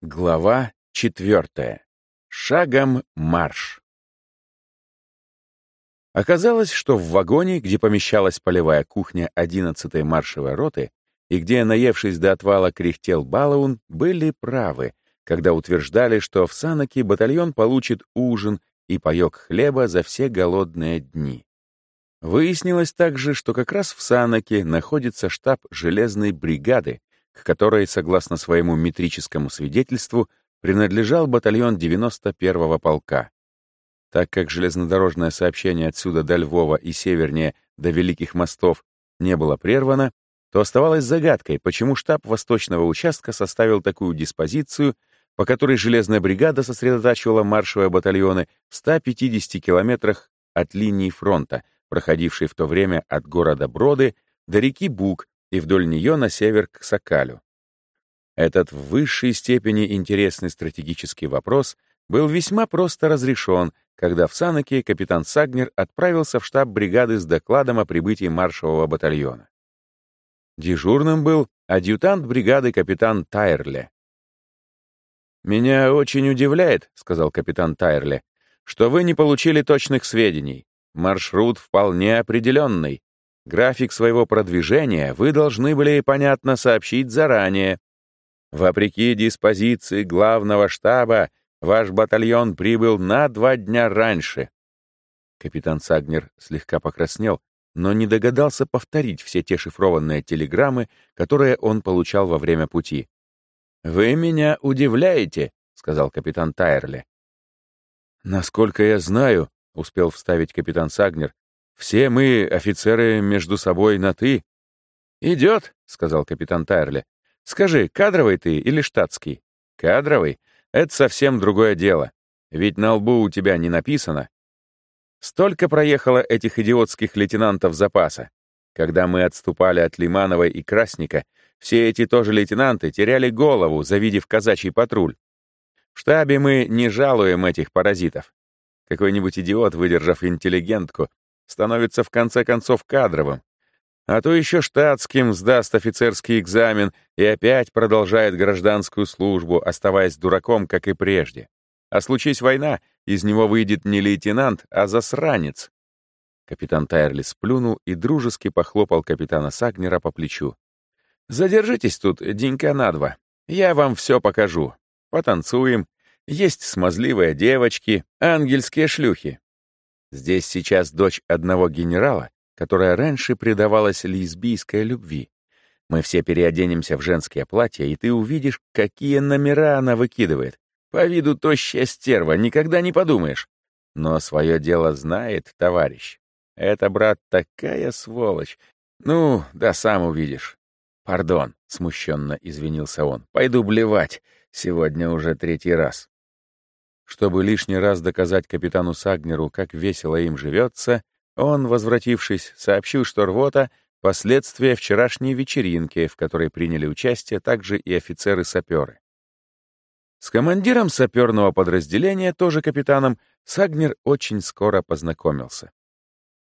Глава четвертая. Шагом марш. Оказалось, что в вагоне, где помещалась полевая кухня 11-й маршевой роты и где, наевшись до отвала, кряхтел Балаун, были правы, когда утверждали, что в Санаке батальон получит ужин и паёк хлеба за все голодные дни. Выяснилось также, что как раз в Санаке находится штаб железной бригады, которой, согласно своему метрическому свидетельству, принадлежал батальон 91-го полка. Так как железнодорожное сообщение отсюда до Львова и севернее до Великих мостов не было прервано, то оставалось загадкой, почему штаб Восточного участка составил такую диспозицию, по которой железная бригада сосредотачивала маршевые батальоны в 150 километрах от линии фронта, проходившей в то время от города Броды до реки Буг и вдоль нее на север к Сакалю. Этот в высшей степени интересный стратегический вопрос был весьма просто разрешен, когда в Санаке капитан Сагнер отправился в штаб бригады с докладом о прибытии маршевого батальона. Дежурным был адъютант бригады капитан Тайрле. «Меня очень удивляет», — сказал капитан Тайрле, «что вы не получили точных сведений. Маршрут вполне определенный. График своего продвижения вы должны были, понятно, сообщить заранее. Вопреки диспозиции главного штаба, ваш батальон прибыл на два дня раньше. Капитан Сагнер слегка покраснел, но не догадался повторить все те шифрованные телеграммы, которые он получал во время пути. «Вы меня удивляете», — сказал капитан Тайерли. «Насколько я знаю», — успел вставить капитан Сагнер, все мы, офицеры, между собой на «ты». «Идет», — сказал капитан Тайрли. «Скажи, кадровый ты или штатский?» «Кадровый? Это совсем другое дело. Ведь на лбу у тебя не написано. Столько проехало этих идиотских лейтенантов запаса. Когда мы отступали от Лиманова и Красника, все эти тоже лейтенанты теряли голову, завидев казачий патруль. В штабе мы не жалуем этих паразитов. Какой-нибудь идиот, выдержав интеллигентку, становится в конце концов кадровым, а то еще штатским сдаст офицерский экзамен и опять продолжает гражданскую службу, оставаясь дураком, как и прежде. А случись война, из него выйдет не лейтенант, а засранец. Капитан Тайерли сплюнул и дружески похлопал капитана Сагнера по плечу. «Задержитесь тут денька на два. Я вам все покажу. Потанцуем. Есть смазливые девочки, ангельские шлюхи. Здесь сейчас дочь одного генерала, которая раньше предавалась лесбийской любви. Мы все переоденемся в женское платье, и ты увидишь, какие номера она выкидывает. По виду тощая стерва, никогда не подумаешь. Но свое дело знает, товарищ. Это, брат, такая сволочь. Ну, да сам увидишь. Пардон, смущенно извинился он. Пойду блевать. Сегодня уже третий раз. Чтобы лишний раз доказать капитану Сагнеру, как весело им живется, он, возвратившись, сообщил, что рвота — последствия вчерашней вечеринки, в которой приняли участие также и офицеры-саперы. С командиром саперного подразделения, тоже капитаном, Сагнер очень скоро познакомился.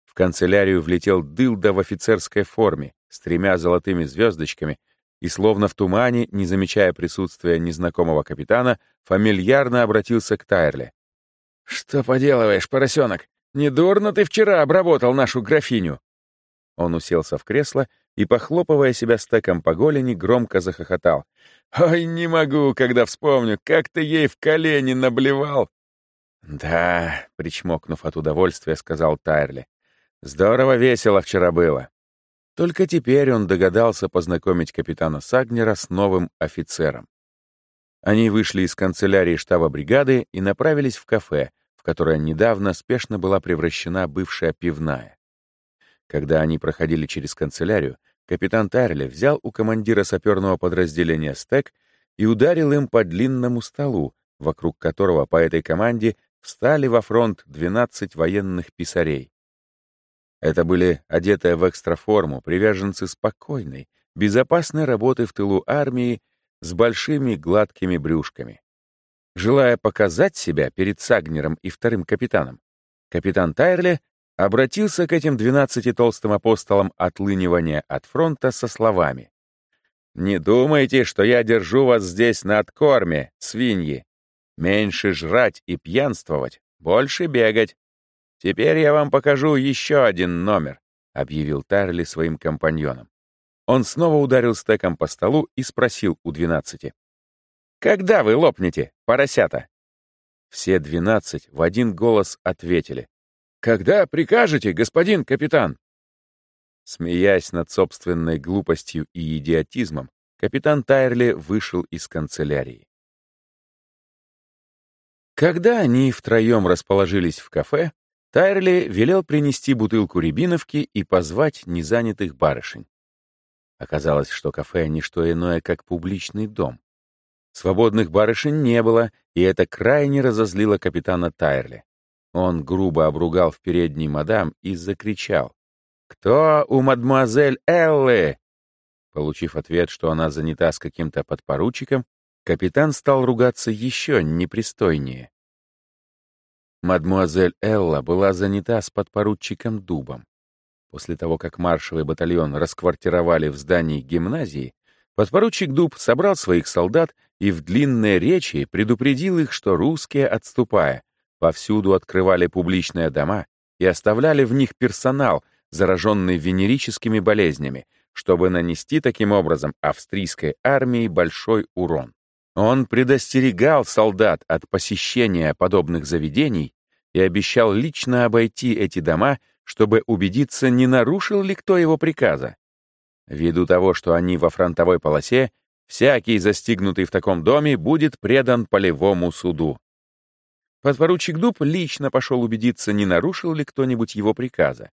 В канцелярию влетел дылда в офицерской форме с тремя золотыми звездочками и, словно в тумане, не замечая присутствия незнакомого капитана, фамильярно обратился к Тайрле. «Что поделываешь, поросенок? Недурно ты вчера обработал нашу графиню!» Он уселся в кресло и, похлопывая себя стеком по голени, громко захохотал. «Ой, не могу, когда вспомню, как ты ей в колени наблевал!» «Да», — причмокнув от удовольствия, сказал Тайрли. «Здорово весело вчера было. Только теперь он догадался познакомить капитана Сагнера с новым офицером. Они вышли из канцелярии штаба бригады и направились в кафе, в которое недавно спешно была превращена бывшая пивная. Когда они проходили через канцелярию, капитан Тарли взял у командира саперного подразделения стек и ударил им по длинному столу, вокруг которого по этой команде встали во фронт 12 военных писарей. Это были одетые в экстраформу приверженцы спокойной, безопасной работы в тылу армии с большими гладкими брюшками. Желая показать себя перед Сагнером и вторым капитаном, капитан Тайрли обратился к этим двенадцати толстым апостолам отлынивания от фронта со словами Не думайте, что я держу вас здесь на откорме, свиньи. Меньше жрать и пьянствовать, больше бегать. Теперь я вам покажу еще один номер», — объявил Тарли своим компаньонам. Он снова ударил стеком по столу и спросил у двенадцати. «Когда вы лопнете, поросята?» Все двенадцать в один голос ответили. «Когда прикажете, господин капитан?» Смеясь над собственной глупостью и идиотизмом, капитан Тайрли вышел из канцелярии. Когда они втроем расположились в кафе, Тайрли велел принести бутылку рябиновки и позвать незанятых барышень. Оказалось, что кафе — не что иное, как публичный дом. Свободных барышень не было, и это крайне разозлило капитана Тайрли. Он грубо обругал в передней мадам и закричал. «Кто у мадемуазель Эллы?» Получив ответ, что она занята с каким-то подпоручиком, капитан стал ругаться еще непристойнее. Мадмуазель Элла была занята с подпоручиком Дубом. После того, как маршевый батальон расквартировали в здании гимназии, подпоручик Дуб собрал своих солдат и в длинной речи предупредил их, что русские, отступая, повсюду открывали публичные дома и оставляли в них персонал, зараженный венерическими болезнями, чтобы нанести таким образом австрийской армии большой урон. Он предостерегал солдат от посещения подобных заведений и обещал лично обойти эти дома, чтобы убедиться, не нарушил ли кто его приказа. Ввиду того, что они во фронтовой полосе, всякий, застигнутый в таком доме, будет предан полевому суду. Подпоручик Дуб лично пошел убедиться, не нарушил ли кто-нибудь его приказа.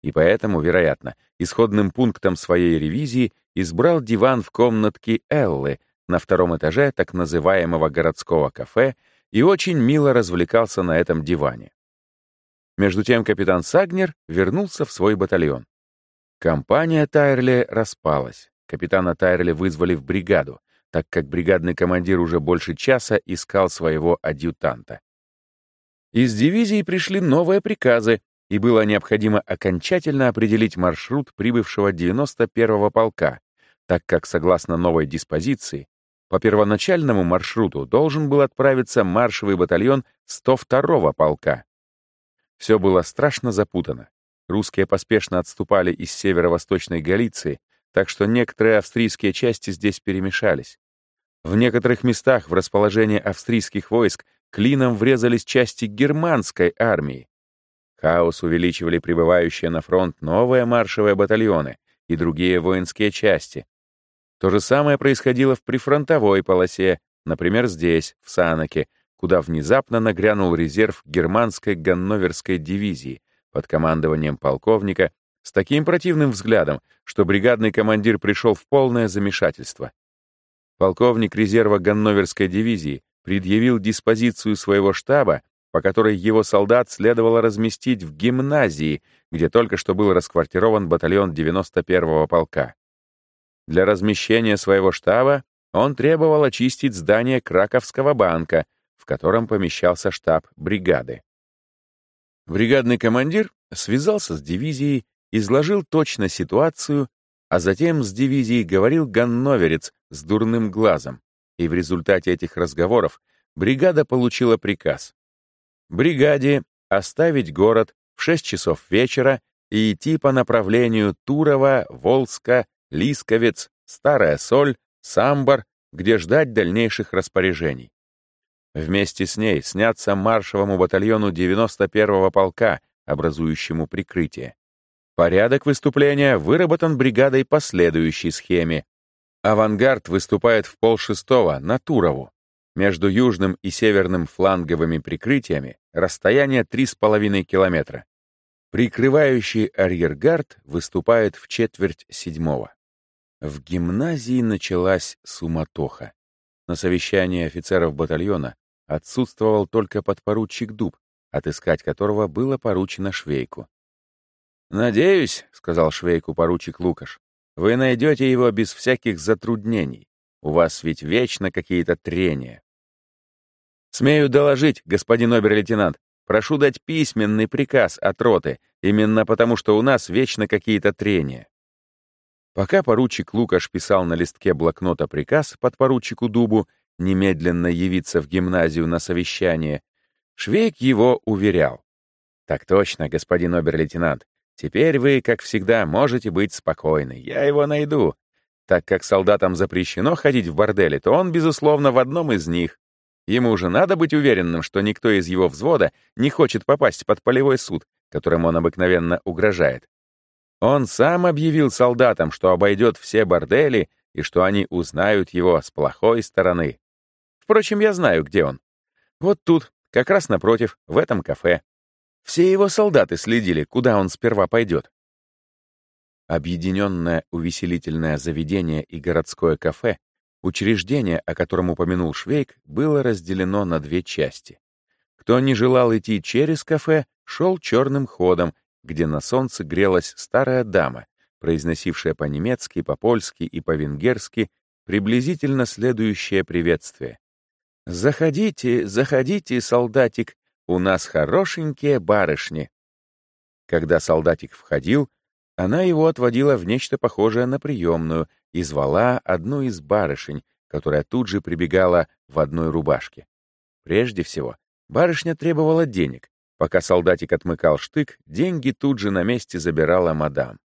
И поэтому, вероятно, исходным пунктом своей ревизии избрал диван в комнатке Эллы на втором этаже так называемого городского кафе и очень мило развлекался на этом диване. Между тем капитан Сагнер вернулся в свой батальон. Компания Тайрли распалась. Капитана Тайрли вызвали в бригаду, так как бригадный командир уже больше часа искал своего адъютанта. Из дивизии пришли новые приказы, и было необходимо окончательно определить маршрут прибывшего 91-го полка, так как, согласно новой диспозиции, по первоначальному маршруту должен был отправиться маршевый батальон 102-го полка. Все было страшно запутано. Русские поспешно отступали из северо-восточной Галиции, так что некоторые австрийские части здесь перемешались. В некоторых местах в расположение австрийских войск клином врезались части германской армии. Хаос увеличивали прибывающие на фронт новые маршевые батальоны и другие воинские части. То же самое происходило в прифронтовой полосе, например, здесь, в Санаке, куда внезапно нагрянул резерв германской ганноверской дивизии под командованием полковника с таким противным взглядом, что бригадный командир пришел в полное замешательство. Полковник резерва ганноверской дивизии предъявил диспозицию своего штаба, по которой его солдат следовало разместить в гимназии, где только что был расквартирован батальон 91-го полка. Для размещения своего штаба он требовал очистить здание Краковского банка, в котором помещался штаб бригады. Бригадный командир связался с дивизией, изложил точно ситуацию, а затем с дивизией говорил ганноверец с дурным глазом, и в результате этих разговоров бригада получила приказ. Бригаде оставить город в 6 часов вечера и идти по направлению Турова, Волска, Лисковец, Старая Соль, Самбор, где ждать дальнейших распоряжений. Вместе с ней снятся маршевому батальону 91-го полка, образующему прикрытие. Порядок выступления выработан бригадой по следующей схеме. Авангард выступает в полшестого на Турову. Между южным и северным фланговыми прикрытиями расстояние 3,5 километра. Прикрывающий арьергард выступает в четверть седьмого. В гимназии началась суматоха. На совещании офицеров батальона Отсутствовал только подпоручик Дуб, отыскать которого было поручено Швейку. «Надеюсь», — сказал Швейку поручик Лукаш, «вы найдете его без всяких затруднений. У вас ведь вечно какие-то трения». «Смею доложить, господин обер-лейтенант, прошу дать письменный приказ от роты, именно потому что у нас вечно какие-то трения». Пока поручик Лукаш писал на листке блокнота приказ подпоручику Дубу немедленно явиться в гимназию на совещание, Швейк его уверял. «Так точно, господин обер-лейтенант. Теперь вы, как всегда, можете быть спокойны. Я его найду. Так как солдатам запрещено ходить в бордели, то он, безусловно, в одном из них. Ему же надо быть уверенным, что никто из его взвода не хочет попасть под полевой суд, которым он обыкновенно угрожает. Он сам объявил солдатам, что обойдет все бордели и что они узнают его с плохой стороны. Впрочем, я знаю, где он. Вот тут, как раз напротив, в этом кафе. Все его солдаты следили, куда он сперва пойдет. Объединенное увеселительное заведение и городское кафе, учреждение, о котором упомянул Швейк, было разделено на две части. Кто не желал идти через кафе, шел черным ходом, где на солнце грелась старая дама, произносившая по-немецки, по-польски и по-венгерски приблизительно следующее приветствие. «Заходите, заходите, солдатик, у нас хорошенькие барышни». Когда солдатик входил, она его отводила в нечто похожее на приемную и звала одну из барышень, которая тут же прибегала в одной рубашке. Прежде всего, барышня требовала денег. Пока солдатик отмыкал штык, деньги тут же на месте забирала мадам.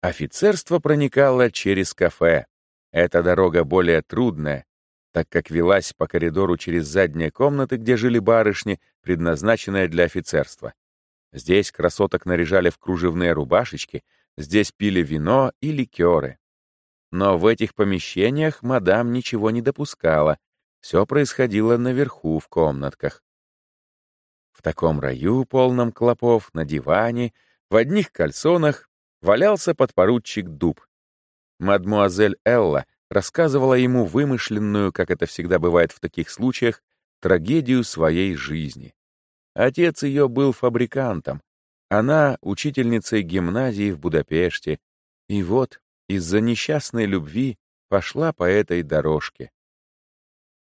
Офицерство проникало через кафе. Эта дорога более трудная, так как велась по коридору через задние комнаты, где жили барышни, предназначенная для офицерства. Здесь красоток наряжали в кружевные рубашечки, здесь пили вино и ликеры. Но в этих помещениях мадам ничего не допускала, все происходило наверху в комнатках. В таком раю, полном клопов, на диване, в одних кальсонах, валялся подпоручик Дуб. Мадмуазель Элла рассказывала ему вымышленную, как это всегда бывает в таких случаях, трагедию своей жизни. Отец ее был фабрикантом, она — учительницей гимназии в Будапеште, и вот из-за несчастной любви пошла по этой дорожке.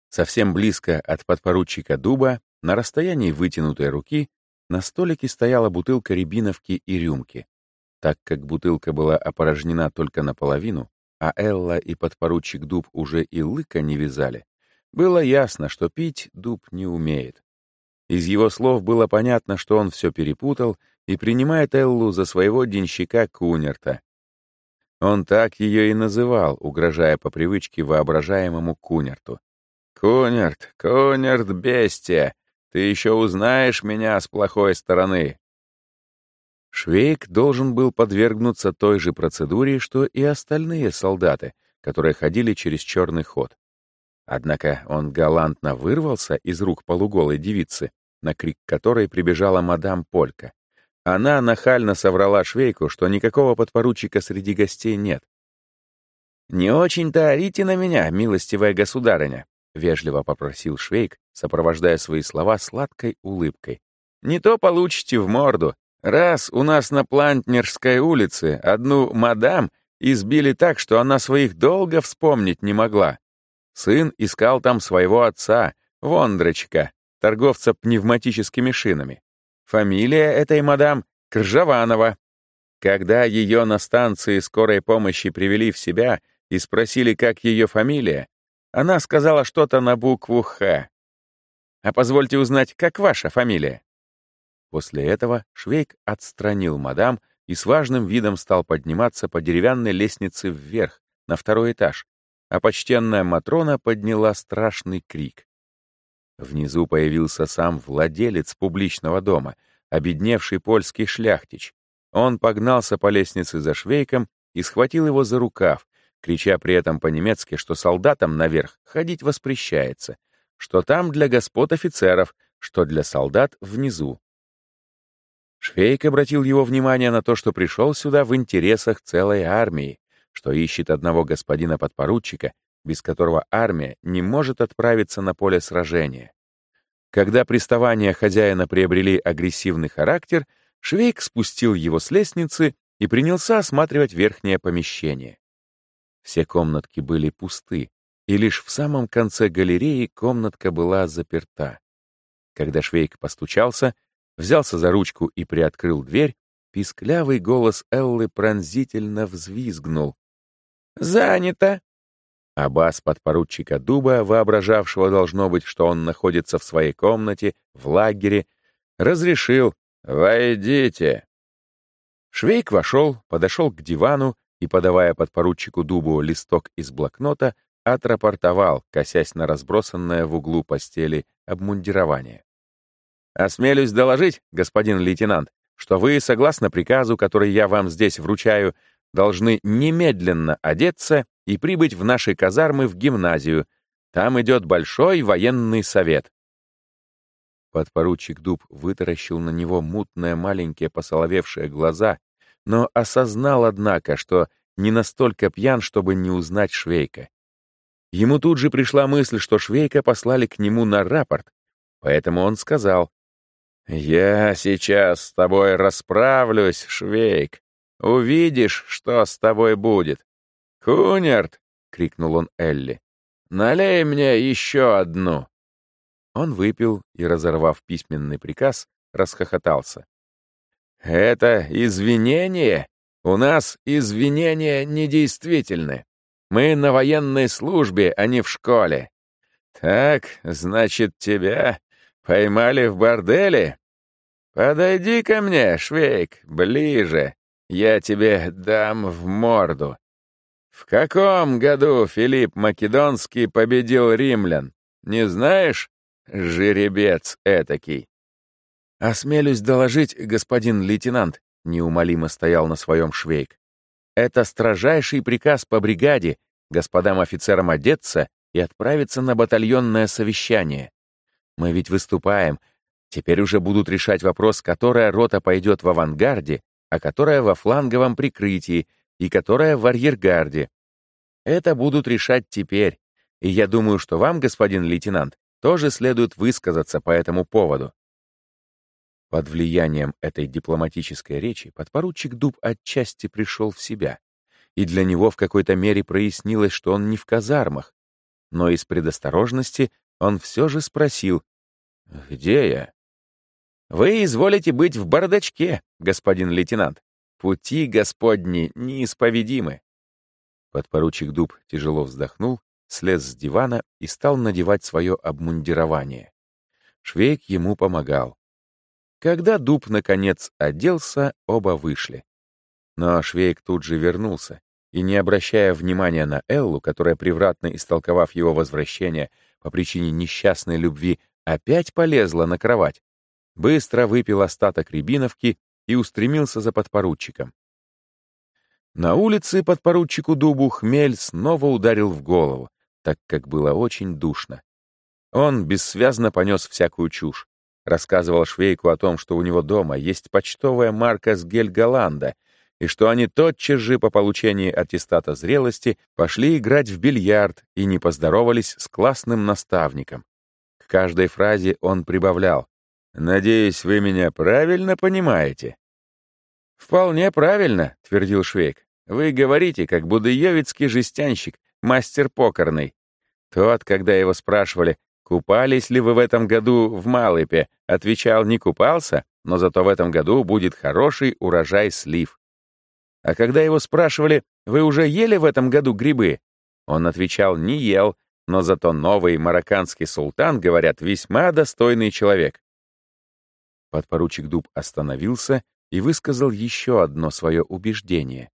Совсем близко от подпоручика Дуба, на расстоянии вытянутой руки, на столике стояла бутылка рябиновки и рюмки. Так как бутылка была опорожнена только наполовину, а Элла и подпоручик Дуб уже и лыка не вязали, было ясно, что пить Дуб не умеет. Из его слов было понятно, что он все перепутал и принимает Эллу за своего денщика Кунерта. Он так ее и называл, угрожая по привычке воображаемому Кунерту. «Кунерт, Кунерт, бестия, ты еще узнаешь меня с плохой стороны». Швейк должен был подвергнуться той же процедуре, что и остальные солдаты, которые ходили через черный ход. Однако он галантно вырвался из рук полуголой девицы, на крик которой прибежала мадам Полька. Она нахально соврала швейку, что никакого подпоручика среди гостей нет. «Не очень-то орите на меня, милостивая государыня», — вежливо попросил швейк, сопровождая свои слова сладкой улыбкой. «Не то получите в морду. Раз у нас на Плантнерской улице одну мадам избили так, что она своих долго вспомнить не могла. Сын искал там своего отца, Вондрочка, торговца пневматическими шинами. Фамилия этой мадам Кржаванова. Когда ее на станции скорой помощи привели в себя и спросили, как ее фамилия, она сказала что-то на букву «Х». «А позвольте узнать, как ваша фамилия?» После этого Швейк отстранил мадам и с важным видом стал подниматься по деревянной лестнице вверх, на второй этаж, а почтенная Матрона подняла страшный крик. Внизу появился сам владелец публичного дома, обедневший польский шляхтич. Он погнался по лестнице за швейком и схватил его за рукав, крича при этом по-немецки, что солдатам наверх ходить воспрещается, что там для господ офицеров, что для солдат внизу. Швейк обратил его внимание на то, что пришел сюда в интересах целой армии, что ищет одного господина подпоручика, без которого армия не может отправиться на поле сражения. Когда приставания хозяина приобрели агрессивный характер, Швейк спустил его с лестницы и принялся осматривать верхнее помещение. Все комнатки были пусты, и лишь в самом конце галереи комнатка была заперта. Когда Швейк постучался, взялся за ручку и приоткрыл дверь, писклявый голос Эллы пронзительно взвизгнул. «Занято!» А бас подпоручика Дуба, воображавшего, должно быть, что он находится в своей комнате, в лагере, разрешил «Войдите!». Швейк вошел, подошел к дивану и, подавая подпоручику Дубу листок из блокнота, отрапортовал, косясь на разбросанное в углу постели обмундирование. «Осмелюсь доложить, господин лейтенант, что вы, согласно приказу, который я вам здесь вручаю, должны немедленно одеться и прибыть в наши казармы в гимназию. Там идет большой военный совет». Подпоручик Дуб вытаращил на него мутные маленькие посоловевшие глаза, но осознал, однако, что не настолько пьян, чтобы не узнать Швейка. Ему тут же пришла мысль, что Швейка послали к нему на рапорт, поэтому он сказал, «Я сейчас с тобой расправлюсь, Швейк. Увидишь, что с тобой будет». «Кунерт!» — крикнул он Элли. «Налей мне еще одну!» Он выпил и, разорвав письменный приказ, расхохотался. «Это извинение? У нас извинения недействительны. Мы на военной службе, а не в школе. Так, значит, тебя поймали в борделе? Подойди ко мне, Швейк, ближе. Я тебе дам в морду. В каком году Филипп Македонский победил римлян? Не знаешь, жеребец этакий? Осмелюсь доложить, господин лейтенант, неумолимо стоял на своем Швейк. Это строжайший приказ по бригаде, господам офицерам одеться и отправиться на батальонное совещание. Мы ведь выступаем. Теперь уже будут решать вопрос, которая рота пойдет в авангарде, а которая во фланговом прикрытии и которая в арьергарде. Это будут решать теперь. И я думаю, что вам, господин лейтенант, тоже следует высказаться по этому поводу. Под влиянием этой дипломатической речи подпоручик Дуб отчасти пришел в себя, и для него в какой-то мере прояснилось, что он не в казармах, но из предосторожности он все же спросил, «Где я?» «Вы изволите быть в бардачке, господин лейтенант. Пути Господни неисповедимы». Подпоручик Дуб тяжело вздохнул, слез с дивана и стал надевать свое обмундирование. Швейк ему помогал. Когда дуб, наконец, оделся, оба вышли. Но Швейк тут же вернулся, и, не обращая внимания на Эллу, которая, превратно истолковав его возвращение по причине несчастной любви, опять полезла на кровать, быстро выпил остаток рябиновки и устремился за подпоручиком. На улице подпоручику Дубу хмель снова ударил в голову, так как было очень душно. Он бессвязно понес всякую чушь. Рассказывал Швейку о том, что у него дома есть почтовая марка с Гельголанда, и что они тотчас же по получении аттестата зрелости пошли играть в бильярд и не поздоровались с классным наставником. К каждой фразе он прибавлял «Надеюсь, вы меня правильно понимаете». «Вполне правильно», — твердил Швейк. «Вы говорите, как будыевицкий жестянщик, мастер покорный». Тот, когда его спрашивали, Купались ли вы в этом году в Малыпе? Отвечал, не купался, но зато в этом году будет хороший урожай слив. А когда его спрашивали, вы уже ели в этом году грибы? Он отвечал, не ел, но зато новый марокканский султан, говорят, весьма достойный человек. Подпоручик Дуб остановился и высказал еще одно свое убеждение.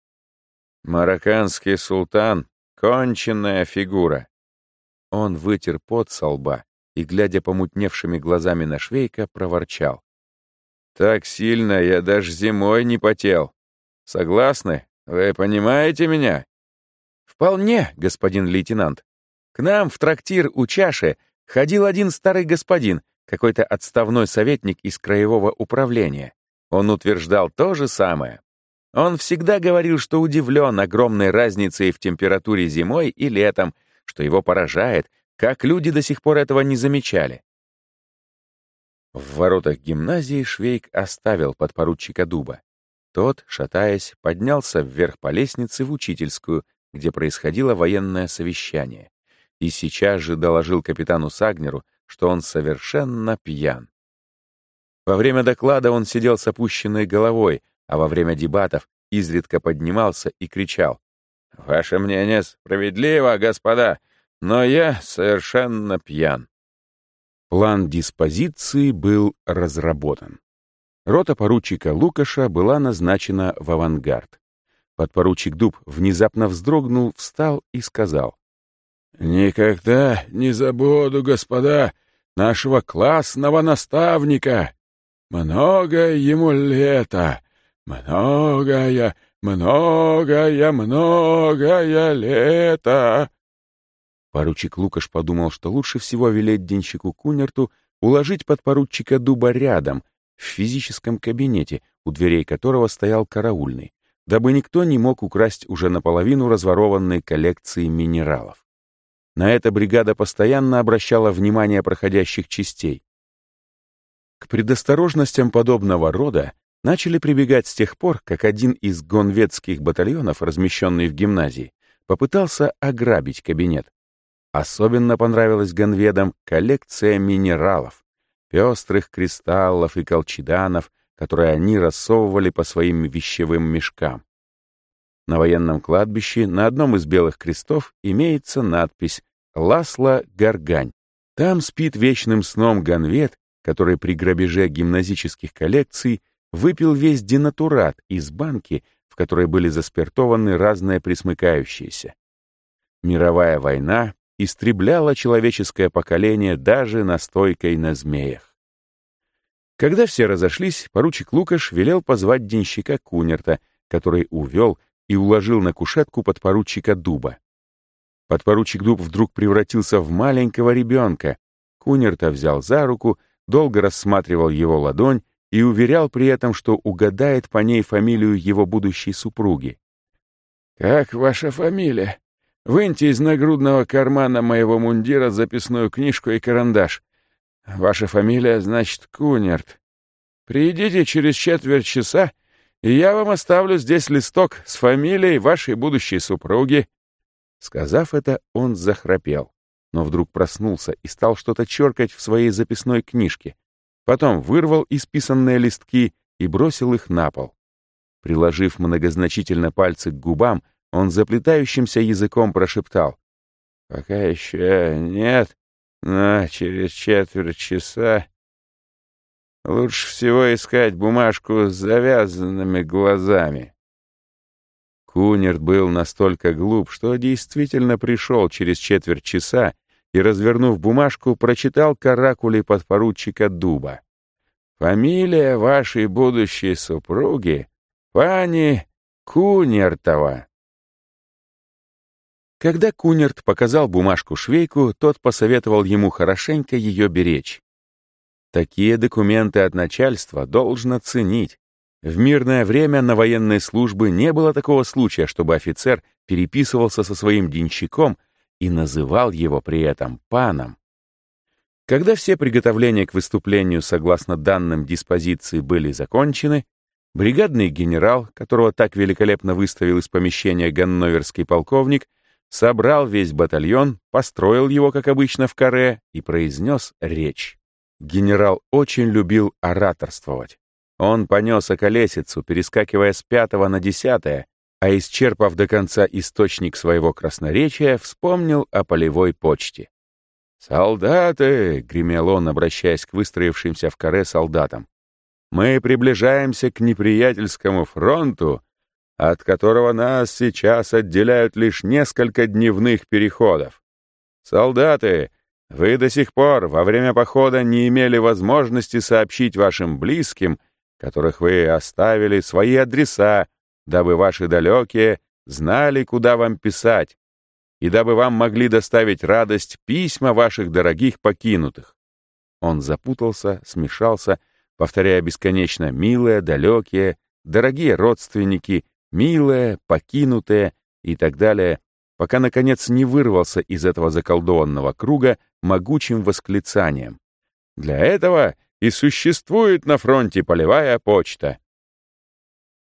Марокканский султан — конченная фигура. Он вытер пот со лба и, глядя помутневшими глазами на Швейка, проворчал. «Так сильно я даже зимой не потел. Согласны? Вы понимаете меня?» «Вполне, господин лейтенант. К нам в трактир у чаши ходил один старый господин, какой-то отставной советник из краевого управления. Он утверждал то же самое. Он всегда говорил, что удивлен огромной разницей в температуре зимой и летом, что его поражает, как люди до сих пор этого не замечали. В воротах гимназии Швейк оставил подпоручика Дуба. Тот, шатаясь, поднялся вверх по лестнице в учительскую, где происходило военное совещание, и сейчас же доложил капитану Сагнеру, что он совершенно пьян. Во время доклада он сидел с опущенной головой, а во время дебатов изредка поднимался и кричал. «Ваше мнение справедливо, господа, но я совершенно пьян». План диспозиции был разработан. Рота поручика Лукаша была назначена в авангард. Подпоручик Дуб внезапно вздрогнул, встал и сказал. «Никогда не забуду, господа, нашего классного наставника. Многое ему лето, многое, многое, многое лето. Поручик Лукаш подумал, что лучше всего велеть денщику Кунерту уложить подпоручика Дуба рядом, в физическом кабинете, у дверей которого стоял караульный, дабы никто не мог украсть уже наполовину разворованной коллекции минералов. На это бригада постоянно обращала внимание проходящих частей. К предосторожностям подобного рода начали прибегать с тех пор, как один из гонветских батальонов, размещенный в гимназии, попытался ограбить кабинет. Особенно понравилась гонведам коллекция минералов, пестрых кристаллов и колчеданов, которые они рассовывали по своим вещевым мешкам. На военном кладбище на одном из белых крестов имеется надпись «Ласло Гаргань». Там спит вечным сном Ганвет, который при грабеже гимназических коллекций выпил весь денатурат из банки, в которой были заспиртованы разные присмыкающиеся. Мировая война истребляла человеческое поколение даже настойкой на змеях. Когда все разошлись, поручик Лукаш велел позвать денщика Кунерта, который увел и уложил на кушетку подпоручика Дуба. Подпоручик Дуб вдруг превратился в маленького ребенка. Кунерта взял за руку, долго рассматривал его ладонь и уверял при этом, что угадает по ней фамилию его будущей супруги. «Как ваша фамилия?» Выньте из нагрудного кармана моего мундира записную книжку и карандаш. Ваша фамилия, значит, Кунерт. Придите через четверть часа, и я вам оставлю здесь листок с фамилией вашей будущей супруги». Сказав это, он захрапел, но вдруг проснулся и стал что-то черкать в своей записной книжке. Потом вырвал исписанные листки и бросил их на пол. Приложив многозначительно пальцы к губам, он заплетающимся языком прошептал. «Пока еще нет, но через четверть часа лучше всего искать бумажку с завязанными глазами». Кунерт был настолько глуп, что действительно пришел через четверть часа и, развернув бумажку, прочитал каракули подпоручика Дуба. «Фамилия вашей будущей супруги — пани Кунертова». Когда Кунерт показал бумажку швейку, тот посоветовал ему хорошенько ее беречь. Такие документы от начальства должно ценить. В мирное время на военной службе не было такого случая, чтобы офицер переписывался со своим денщиком и называл его при этом паном. Когда все приготовления к выступлению согласно данным диспозиции были закончены, бригадный генерал, которого так великолепно выставил из помещения ганноверский полковник, собрал весь батальон, построил его, как обычно, в каре и произнес речь. Генерал очень любил ораторствовать. Он понес околесицу, перескакивая с пятого на десятое, а исчерпав до конца источник своего красноречия, вспомнил о полевой почте. «Солдаты!» — гремел он, обращаясь к выстроившимся в каре солдатам. «Мы приближаемся к неприятельскому фронту, от которого нас сейчас отделяют лишь несколько дневных переходов. Солдаты, вы до сих пор во время похода не имели возможности сообщить вашим близким, которых вы оставили, свои адреса, дабы ваши далекие знали, куда вам писать, и дабы вам могли доставить радость письма ваших дорогих покинутых. Он запутался, смешался, повторяя бесконечно «милые», «далекие», «дорогие родственники», милое, покинутое и так далее, пока, наконец, не вырвался из этого заколдованного круга могучим восклицанием. Для этого и существует на фронте полевая почта.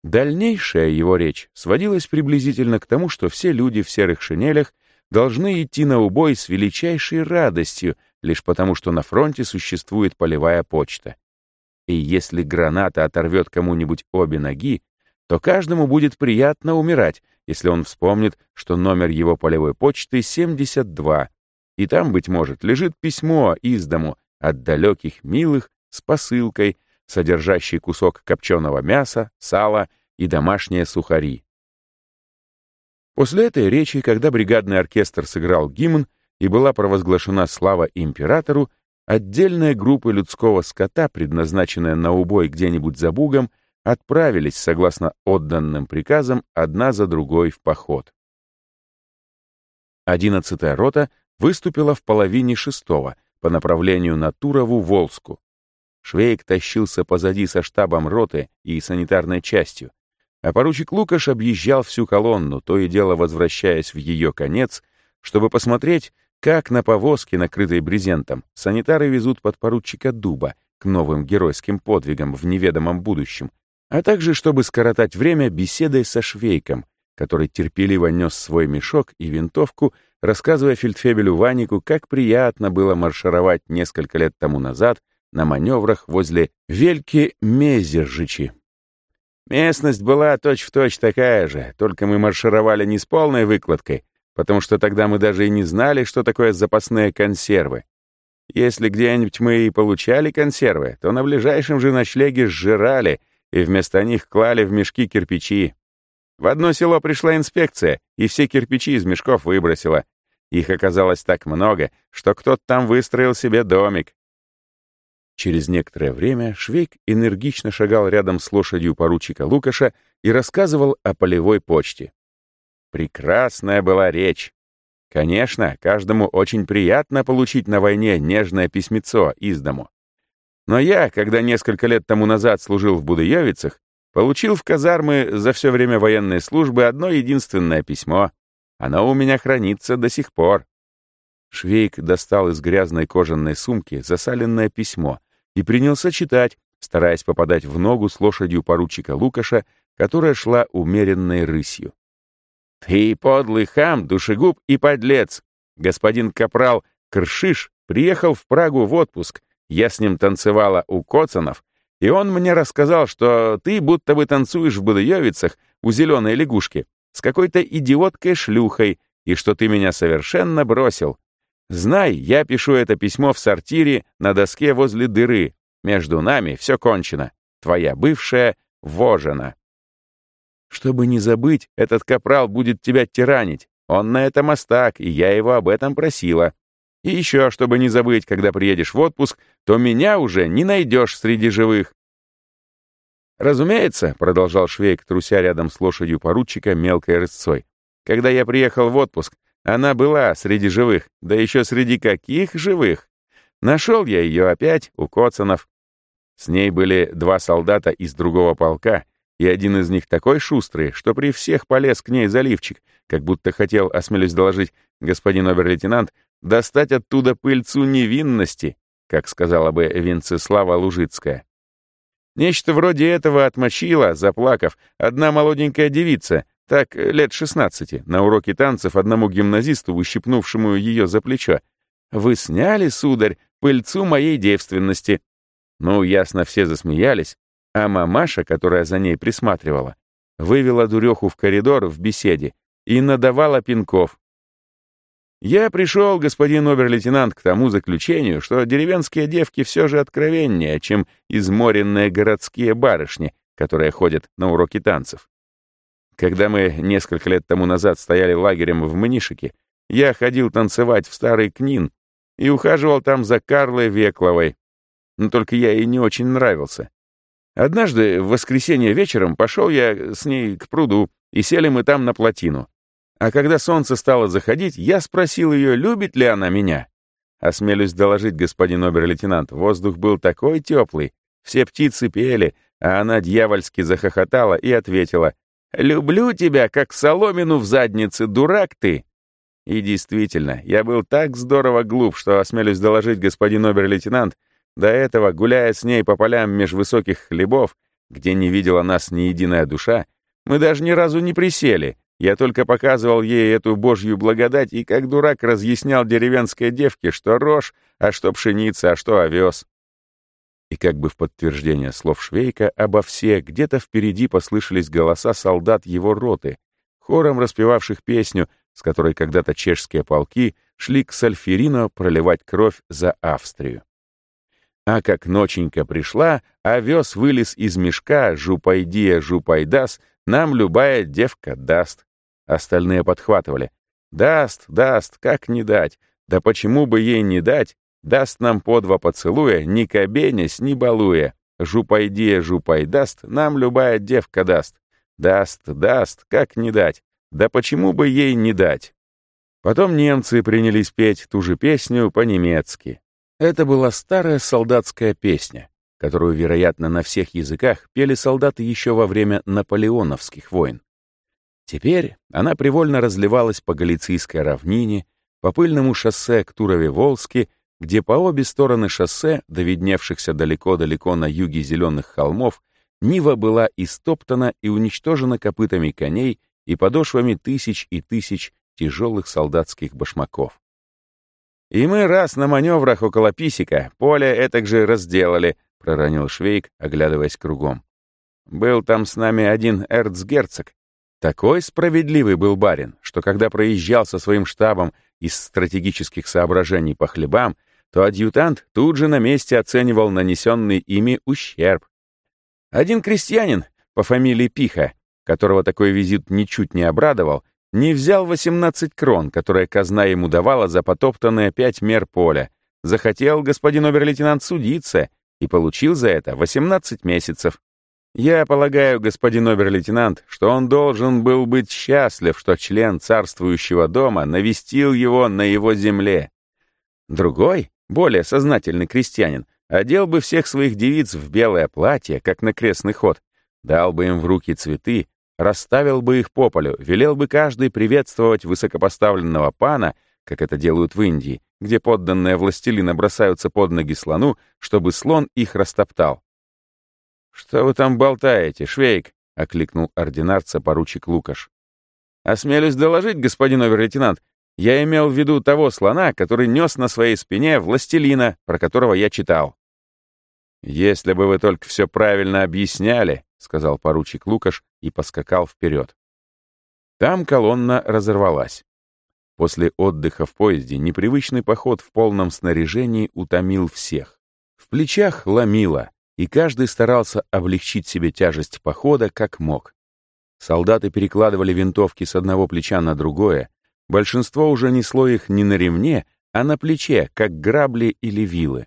Дальнейшая его речь сводилась приблизительно к тому, что все люди в серых шинелях должны идти на убой с величайшей радостью, лишь потому что на фронте существует полевая почта. И если граната оторвет кому-нибудь обе ноги, то каждому будет приятно умирать, если он вспомнит, что номер его полевой почты 72, и там, быть может, лежит письмо из дому от далеких милых с посылкой, содержащей кусок копченого мяса, сала и домашние сухари. После этой речи, когда бригадный оркестр сыграл гимн и была провозглашена слава императору, отдельные группы людского скота, предназначенные на убой где-нибудь за бугом, отправились, согласно отданным приказам, одна за другой в поход. Одиннадцатая рота выступила в половине шестого по направлению на Турову-Волску. Швейк тащился позади со штабом роты и санитарной частью, а поручик Лукаш объезжал всю колонну, то и дело возвращаясь в ее конец, чтобы посмотреть, как на повозке, накрытой брезентом, санитары везут подпоручика Дуба к новым геройским подвигам в неведомом будущем, а также чтобы скоротать время беседой со Швейком, который терпеливо нес свой мешок и винтовку, рассказывая фельдфебелю Ванику, как приятно было маршировать несколько лет тому назад на маневрах возле Вельки-Мезержичи. Местность была точь-в-точь точь такая же, только мы маршировали не с полной выкладкой, потому что тогда мы даже и не знали, что такое запасные консервы. Если где-нибудь мы и получали консервы, то на ближайшем же ночлеге сжирали и вместо них клали в мешки кирпичи. В одно село пришла инспекция, и все кирпичи из мешков выбросила. Их оказалось так много, что кто-то там выстроил себе домик. Через некоторое время Швейк энергично шагал рядом с лошадью поручика Лукаша и рассказывал о полевой почте. Прекрасная была речь. Конечно, каждому очень приятно получить на войне нежное письмецо из дому. Но я, когда несколько лет тому назад служил в Будыевицах, получил в казармы за все время военной службы одно единственное письмо. Оно у меня хранится до сих пор. Швейк достал из грязной кожаной сумки засаленное письмо и принялся читать, стараясь попадать в ногу с лошадью поручика Лукаша, которая шла умеренной рысью. «Ты подлый хам, душегуб и подлец! Господин Капрал Кршиш приехал в Прагу в отпуск, я с ним танцевала у Коцанов, и он мне рассказал, что ты будто бы танцуешь в Будыевицах у зеленой лягушки с какой-то идиоткой-шлюхой, и что ты меня совершенно бросил. Знай, я пишу это письмо в сортире на доске возле дыры. Между нами все кончено. Твоя бывшая Вожена. Чтобы не забыть, этот капрал будет тебя тиранить. Он на это мастак, и я его об этом просила. И еще, чтобы не забыть, когда приедешь в отпуск, то меня уже не найдешь среди живых. «Разумеется», — продолжал Швейк, труся рядом с лошадью поручика мелкой рысцой, «когда я приехал в отпуск, она была среди живых, да еще среди каких живых? Нашел я ее опять у Коцанов. С ней были два солдата из другого полка, и один из них такой шустрый, что при всех полез к ней заливчик, как будто хотел, осмелюсь доложить, господин обер-лейтенант, достать оттуда пыльцу невинности, как сказала бы Венцеслава Лужицкая. Нечто вроде этого отмочила, заплакав, одна молоденькая девица, так, лет 16, на уроке танцев одному гимназисту, ущипнувшему ее за плечо. «Вы сняли, сударь, пыльцу моей девственности». Ну, ясно, все засмеялись, а мамаша, которая за ней присматривала, вывела дуреху в коридор в беседе и надавала пинков. Я пришел, господин обер-лейтенант, к тому заключению, что деревенские девки все же откровеннее, чем изморенные городские барышни, которые ходят на уроки танцев. Когда мы несколько лет тому назад стояли лагерем в Мнишике, я ходил танцевать в Старый Книн и ухаживал там за Карлой Векловой. Но только я ей не очень нравился. Однажды, в воскресенье вечером, пошел я с ней к пруду, и сели мы там на плотину. А когда солнце стало заходить, я спросил ее, любит ли она меня. Осмелюсь доложить, господин обер-лейтенант, воздух был такой теплый, все птицы пели, а она дьявольски захохотала и ответила, «Люблю тебя, как соломину в заднице, дурак ты!» И действительно, я был так здорово глуп, что, осмелюсь доложить господин обер-лейтенант, до этого, гуляя с ней по полям меж высоких хлебов, где не видела нас ни единая душа, мы даже ни разу не присели. Я только показывал ей эту божью благодать и как дурак разъяснял деревенской девке, что рожь, а что пшеница, а что овес. И как бы в подтверждение слов Швейка обо все, где-то впереди послышались голоса солдат его роты, хором распевавших песню, с которой когда-то чешские полки шли к Сальферино проливать кровь за Австрию. А как ноченька пришла, овес вылез из мешка, жупайдия жупайдас, нам любая девка даст. Остальные подхватывали. Даст, даст, как не дать? Да почему бы ей не дать? Даст нам по два поцелуя, не кобенясь, не балуя. Жупайдия, жупайдас, нам любая девка даст. Даст, даст, как не дать? Да почему бы ей не дать? Потом немцы принялись петь ту же песню по-немецки. Это была старая солдатская песня, которую, вероятно, на всех языках пели солдаты еще во время наполеоновских войн. Теперь она привольно разливалась по Галицийской равнине, по пыльному шоссе к Турове-Волске где по обе стороны шоссе, довидневшихся далеко-далеко на юге зеленых холмов, Нива была истоптана и уничтожена копытами коней и подошвами тысяч и тысяч тяжелых солдатских башмаков. «И мы раз на маневрах около Писика поле этак же разделали», — проронил Швейк, оглядываясь кругом. «Был там с нами один эрцгерцог. Такой справедливый был барин, что когда проезжал со своим штабом из стратегических соображений по хлебам, то адъютант тут же на месте оценивал нанесенный ими ущерб. Один крестьянин по фамилии Пиха, которого такой визит ничуть не обрадовал, не взял 18 крон, которые казна ему давала за потоптанные пять мер поля. Захотел господин обер-лейтенант судиться и получил за это 18 месяцев. Я полагаю, господин обер-лейтенант, что он должен был быть счастлив, что член царствующего дома навестил его на его земле. Другой, более сознательный крестьянин, одел бы всех своих девиц в белое платье, как на крестный ход, дал бы им в руки цветы, расставил бы их по полю, велел бы каждый приветствовать высокопоставленного пана, как это делают в Индии, где подданные властелина бросаются под ноги слону, чтобы слон их растоптал. «Что вы там болтаете, Швейк?» — окликнул ординарца поручик Лукаш. «Осмелюсь доложить, господин обер-лейтенант, я имел в виду того слона, который нес на своей спине властелина, про которого я читал. «Если бы вы только все правильно объясняли», — сказал поручик Лукаш и поскакал вперед. Там колонна разорвалась. После отдыха в поезде непривычный поход в полном снаряжении утомил всех. В плечах ломило, и каждый старался облегчить себе тяжесть похода как мог. Солдаты перекладывали винтовки с одного плеча на другое, Большинство уже несло их не на ремне, а на плече, как грабли или вилы.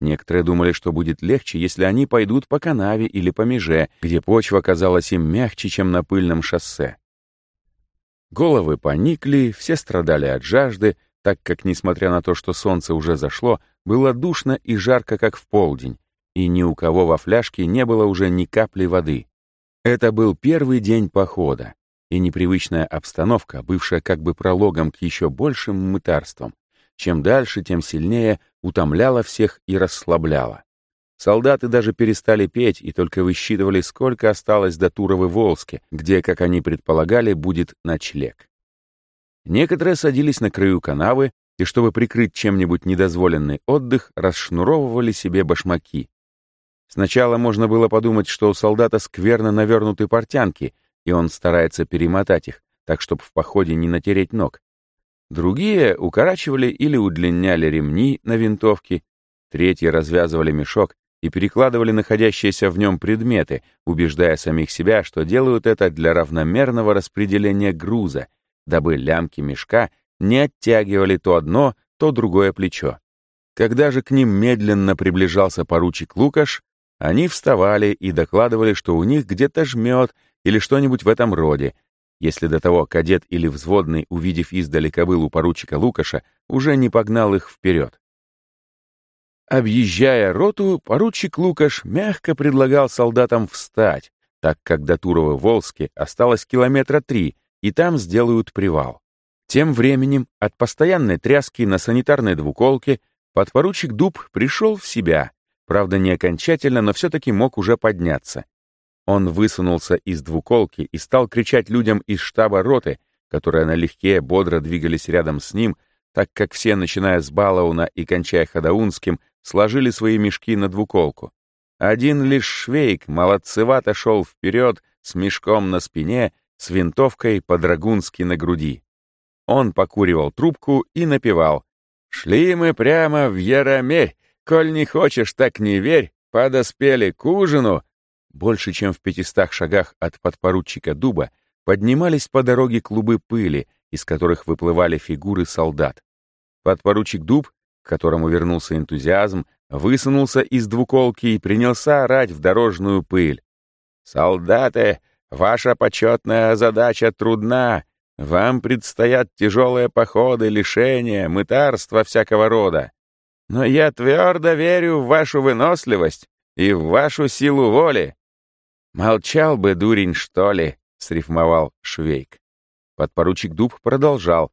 Некоторые думали, что будет легче, если они пойдут по канаве или по меже, где почва казалась им мягче, чем на пыльном шоссе. Головы поникли, все страдали от жажды, так как, несмотря на то, что солнце уже зашло, было душно и жарко, как в полдень, и ни у кого во фляжке не было уже ни капли воды. Это был первый день похода и непривычная обстановка, бывшая как бы прологом к еще большим мытарствам, чем дальше, тем сильнее утомляла всех и расслабляла. Солдаты даже перестали петь и только высчитывали, сколько осталось до Туровы-Волски, где, как они предполагали, будет ночлег. Некоторые садились на краю канавы и, чтобы прикрыть чем-нибудь недозволенный отдых, расшнуровывали себе башмаки. Сначала можно было подумать, что у солдата скверно навернуты портянки, и он старается перемотать их, так чтобы в походе не натереть ног. Другие укорачивали или удлиняли ремни на винтовке, третьи развязывали мешок и перекладывали находящиеся в нем предметы, убеждая самих себя, что делают это для равномерного распределения груза, дабы лямки мешка не оттягивали то одно, то другое плечо. Когда же к ним медленно приближался поручик Лукаш, они вставали и докладывали, что у них где-то жмет, или что-нибудь в этом роде, если до того кадет или взводный, увидев издали кобылу поручика Лукаша, уже не погнал их вперед. Объезжая роту, поручик Лукаш мягко предлагал солдатам встать, так как до Турова-Волски осталось километра три, и там сделают привал. Тем временем от постоянной тряски на санитарной двуколке подпоручик Дуб пришел в себя, правда не окончательно, но все-таки мог уже подняться, он высунулся из двуколки и стал кричать людям из штаба роты, которые налегке бодро двигались рядом с ним, так как все, начиная с Балауна и кончая Хадаунским, сложили свои мешки на двуколку. Один лишь швейк молодцевато шел вперед с мешком на спине, с винтовкой по-драгунски на груди. Он покуривал трубку и напевал. «Шли мы прямо в Яромерь, коль не хочешь, так не верь, подоспели к ужину». Больше чем в пятистах шагах от подпоручика Дуба поднимались по дороге клубы пыли, из которых выплывали фигуры солдат. Подпоручик Дуб, к которому вернулся энтузиазм, высунулся из двуколки и принялся орать в дорожную пыль. «Солдаты, ваша почетная задача трудна. Вам предстоят тяжелые походы, лишения, мытарства всякого рода. Но я твердо верю в вашу выносливость и в вашу силу воли». «Молчал бы, дурень, что ли?» — срифмовал Швейк. Подпоручик Дуб продолжал.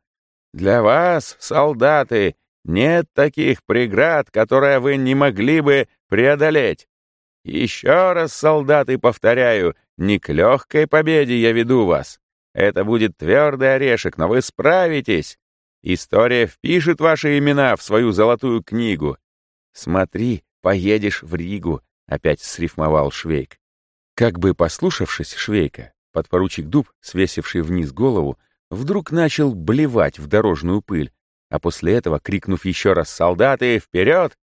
«Для вас, солдаты, нет таких преград, которые вы не могли бы преодолеть. Еще раз, солдаты, повторяю, не к легкой победе я веду вас. Это будет твердый орешек, но вы справитесь. История впишет ваши имена в свою золотую книгу. Смотри, поедешь в Ригу, — опять срифмовал Швейк. Как бы послушавшись Швейка, подпоручик Дуб, свесивший вниз голову, вдруг начал блевать в дорожную пыль, а после этого, крикнув еще раз «Солдаты, вперед!»,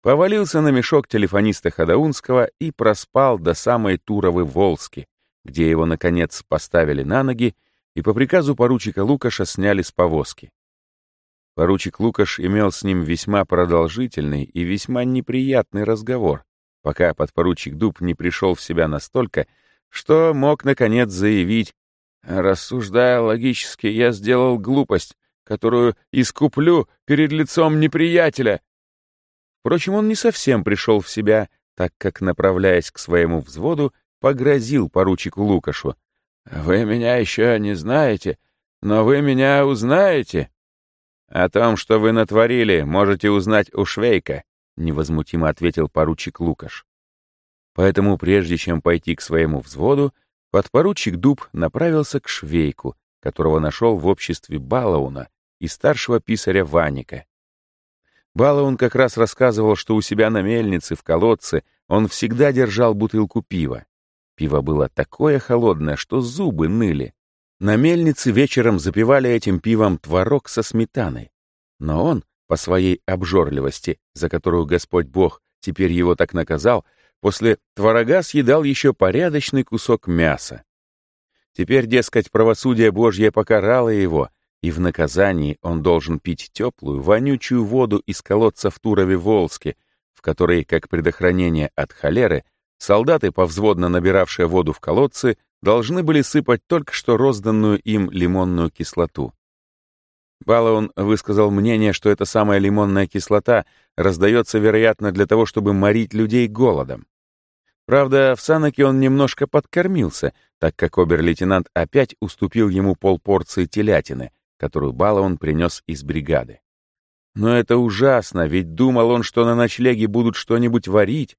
повалился на мешок телефониста Хадаунского и проспал до самой Туровы-Волски, где его, наконец, поставили на ноги и по приказу поручика Лукаша сняли с повозки. Поручик Лукаш имел с ним весьма продолжительный и весьма неприятный разговор, пока подпоручик Дуб не пришел в себя настолько, что мог, наконец, заявить, «Рассуждая логически, я сделал глупость, которую искуплю перед лицом неприятеля. Впрочем, он не совсем пришел в себя, так как, направляясь к своему взводу, погрозил поручику Лукашу. «Вы меня еще не знаете, но вы меня узнаете». «О том, что вы натворили, можете узнать у Швейка», — невозмутимо ответил поручик Лукаш. Поэтому, прежде чем пойти к своему взводу, подпоручик Дуб направился к Швейку, которого нашел в обществе Балауна, и старшего писаря Ваника. Балаун как раз рассказывал, что у себя на мельнице, в колодце, он всегда держал бутылку пива. Пиво было такое холодное, что зубы ныли. На мельнице вечером запивали этим пивом творог со сметаной. Но он, по своей обжорливости, за которую Господь Бог теперь его так наказал, после творога съедал еще порядочный кусок мяса. Теперь, дескать, правосудие Божье покарало его, и в наказании он должен пить теплую, вонючую воду из колодца в Турове-Волске, в которой, как предохранение от холеры, солдаты, повзводно набиравшие воду в колодце, должны были сыпать только что розданную им лимонную кислоту. Балаун высказал мнение, что эта самая лимонная кислота раздается, вероятно, для того, чтобы морить людей голодом. Правда, в Санаке он немножко подкормился, так как обер-лейтенант опять уступил ему полпорции телятины, которую Балаун принес из бригады. Но это ужасно, ведь думал он, что на ночлеге будут что-нибудь варить.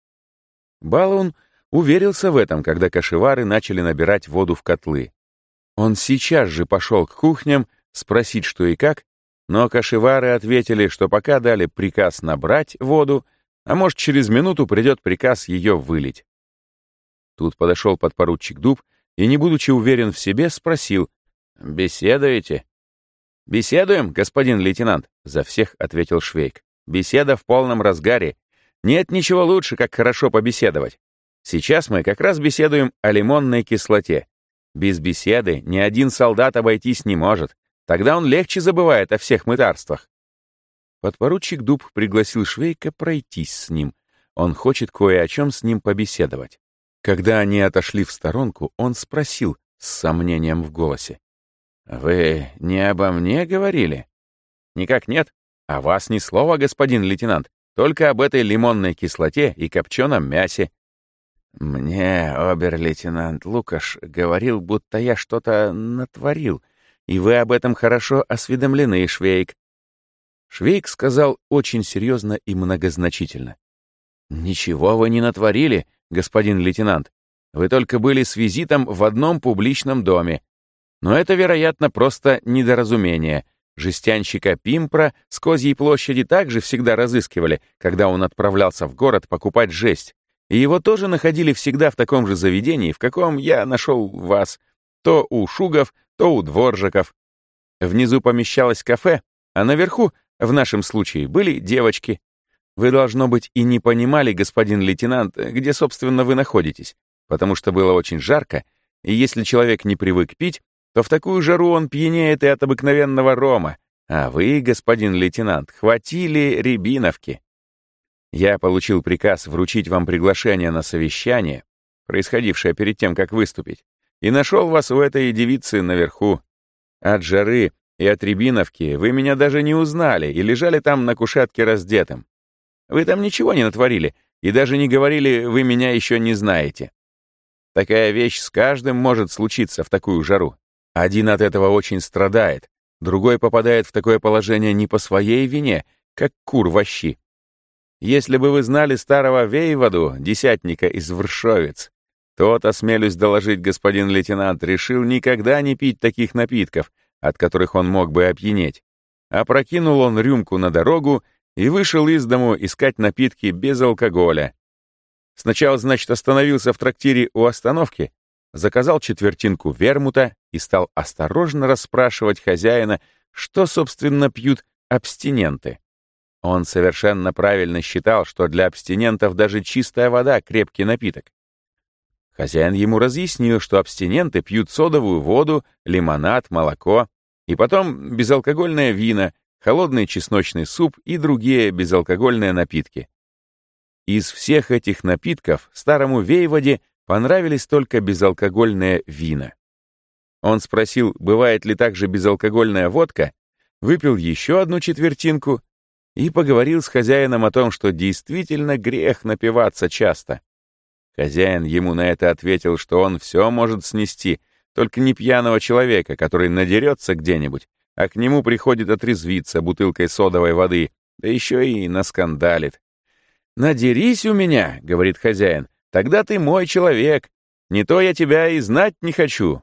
Балаун уверился в этом, когда кашевары начали набирать воду в котлы. Он сейчас же пошел к кухням спросить, что и как, но кашевары ответили, что пока дали приказ набрать воду, а может, через минуту придет приказ ее вылить. Тут подошел подпоручик Дуб и, не будучи уверен в себе, спросил, «Беседуете?» «Беседуем, господин лейтенант», — за всех ответил Швейк. «Беседа в полном разгаре. Нет ничего лучше, как хорошо побеседовать. Сейчас мы как раз беседуем о лимонной кислоте. Без беседы ни один солдат обойтись не может. Тогда он легче забывает о всех мытарствах». Подпоручик Дуб пригласил Швейка пройтись с ним. Он хочет кое о чем с ним побеседовать. Когда они отошли в сторонку, он спросил с сомнением в голосе. «Вы не обо мне говорили?» «Никак нет. О вас ни слова, господин лейтенант. Только об этой лимонной кислоте и копченом мясе». «Мне обер-лейтенант Лукаш говорил, будто я что-то натворил, и вы об этом хорошо осведомлены, Швейк». Швейк сказал очень серьезно и многозначительно. «Ничего вы не натворили, господин лейтенант. Вы только были с визитом в одном публичном доме, но это, вероятно, просто недоразумение. Жестянщика Пимпра с Козьей площади также всегда разыскивали, когда он отправлялся в город покупать жесть. И его тоже находили всегда в таком же заведении, в каком я нашел вас. То у шугов, то у дворжиков. Внизу помещалось кафе, а наверху, в нашем случае, были девочки. Вы, должно быть, и не понимали, господин лейтенант, где, собственно, вы находитесь, потому что было очень жарко, и если человек не привык пить, то в такую жару он пьянеет и от обыкновенного рома, а вы, господин лейтенант, хватили рябиновки. Я получил приказ вручить вам приглашение на совещание, происходившее перед тем, как выступить, и нашел вас у этой девицы наверху. От жары и от рябиновки вы меня даже не узнали и лежали там на кушетке раздетым. Вы там ничего не натворили и даже не говорили «вы меня еще не знаете». Такая вещь с каждым может случиться в такую жару. Один от этого очень страдает, другой попадает в такое положение не по своей вине, как кур во. Если бы вы знали старого Вейводу, десятника из Вршовец, тот, осмелюсь доложить, господин лейтенант, решил никогда не пить таких напитков, от которых он мог бы опьянеть. Опрокинул он рюмку на дорогу и вышел из дому искать напитки без алкоголя. Сначала, значит, остановился в трактире у остановки, заказал четвертинку вермута и стал осторожно расспрашивать хозяина, что, собственно, пьют абстиненты. Он совершенно правильно считал, что для абстинентов даже чистая вода — крепкий напиток. Хозяин ему разъяснил, что абстиненты пьют содовую воду, лимонад, молоко, и потом безалкогольное вино, холодный чесночный суп и другие безалкогольные напитки. Из всех этих напитков старому Вейводе понравились только безалкогольные вина. Он спросил, бывает ли также безалкогольная водка, выпил еще одну четвертинку и поговорил с хозяином о том, что действительно грех напиваться часто. Хозяин ему на это ответил, что он все может снести, только не пьяного человека, который надерется где-нибудь, а к нему приходит отрезвиться бутылкой содовой воды, да еще и наскандалит. «Надерись у меня», — говорит хозяин, — «тогда ты мой человек. Не то я тебя и знать не хочу».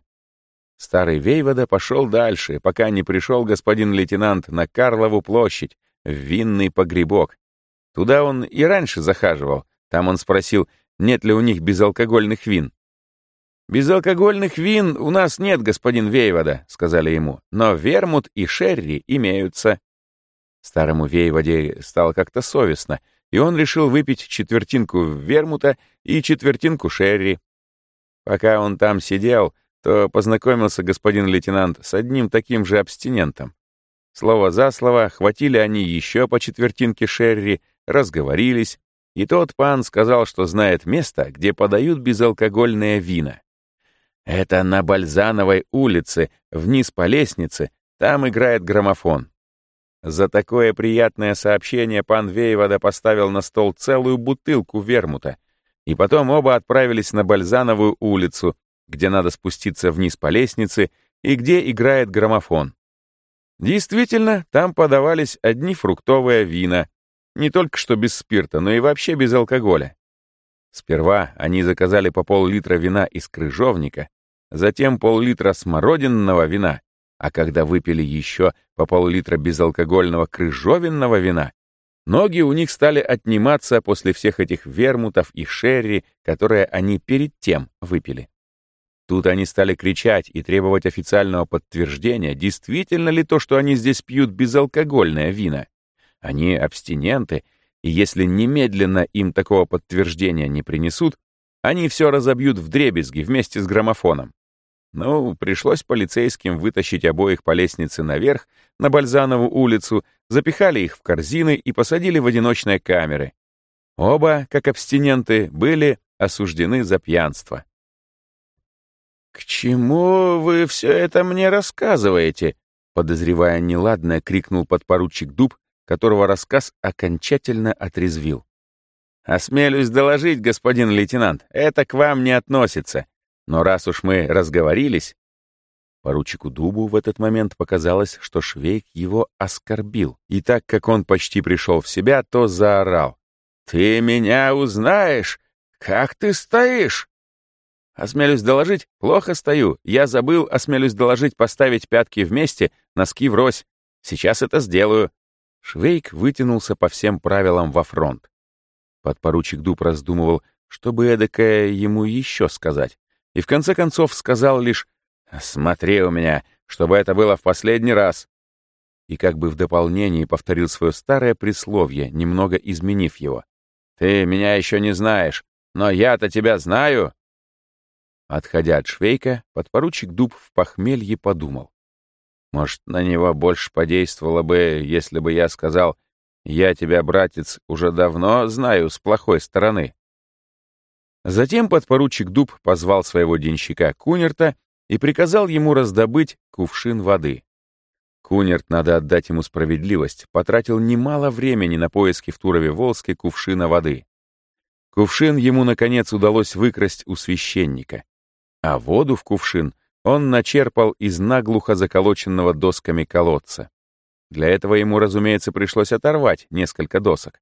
Старый Вейвода пошел дальше, пока не пришел господин лейтенант на Карлову площадь, в винный погребок. Туда он и раньше захаживал. Там он спросил, нет ли у них безалкогольных вин. «Безалкогольных вин у нас нет, господин Вейвода», — сказали ему, «но вермут и шерри имеются». Старому Вейводе стало как-то совестно, и он решил выпить четвертинку вермута и четвертинку шерри. Пока он там сидел, то познакомился господин лейтенант с одним таким же абстинентом. Слово за слово, хватили они еще по четвертинке шерри, разговорились, и тот пан сказал, что знает место, где подают безалкогольное вина. Это на Бальзановой улице, вниз по лестнице, там играет граммофон. За такое приятное сообщение пан Вейвода поставил на стол целую бутылку вермута, и потом оба отправились на Бальзановую улицу, где надо спуститься вниз по лестнице и где играет граммофон. Действительно, там подавались одни фруктовые вина, не только что без спирта, но и вообще без алкоголя. Сперва они заказали по пол-литра вина из крыжовника, затем пол-литра смородинного вина, а когда выпили еще по пол-литра безалкогольного крыжовенного вина, ноги у них стали отниматься после всех этих вермутов и шерри, которые они перед тем выпили. Тут они стали кричать и требовать официального подтверждения, действительно ли то, что они здесь пьют безалкогольное вино. Они абстиненты, и если немедленно им такого подтверждения не принесут, они все разобьют в дребезги вместе с граммофоном. Ну, пришлось полицейским вытащить обоих по лестнице наверх, на Бальзанову улицу, запихали их в корзины и посадили в одиночные камеры. Оба, как абстиненты, были осуждены за пьянство. «К чему вы все это мне рассказываете?» Подозревая неладное, крикнул подпоручик Дуб, которого рассказ окончательно отрезвил. «Осмелюсь доложить, господин лейтенант, это к вам не относится. Но раз уж мы разговорились...» Поручику Дубу в этот момент показалось, что Швейк его оскорбил, и так как он почти пришел в себя, то заорал. «Ты меня узнаешь? Как ты стоишь?» «Осмелюсь доложить, плохо стою. Я забыл, осмелюсь доложить, поставить пятки вместе, носки врозь. Сейчас это сделаю». Швейк вытянулся по всем правилам во фронт. Подпоручик Дуб раздумывал, чтобы эдакое ему еще сказать, и в конце концов сказал лишь «Смотри у меня, чтобы это было в последний раз». И как бы в дополнении повторил свое старое присловие, немного изменив его. «Ты меня еще не знаешь, но я-то тебя знаю!» Отходя от Швейка, подпоручик Дуб в похмелье подумал. Может, на него больше подействовало бы, если бы я сказал, «Я тебя, братец, уже давно знаю с плохой стороны». Затем подпоручик Дуб позвал своего денщика Кунерта и приказал ему раздобыть кувшин воды. Кунерт, надо отдать ему справедливость, потратил немало времени на поиски в Турове-Волске кувшина воды. Кувшин ему, наконец, удалось выкрасть у священника, а воду в кувшин он начерпал из наглухо заколоченного досками колодца. Для этого ему, разумеется, пришлось оторвать несколько досок.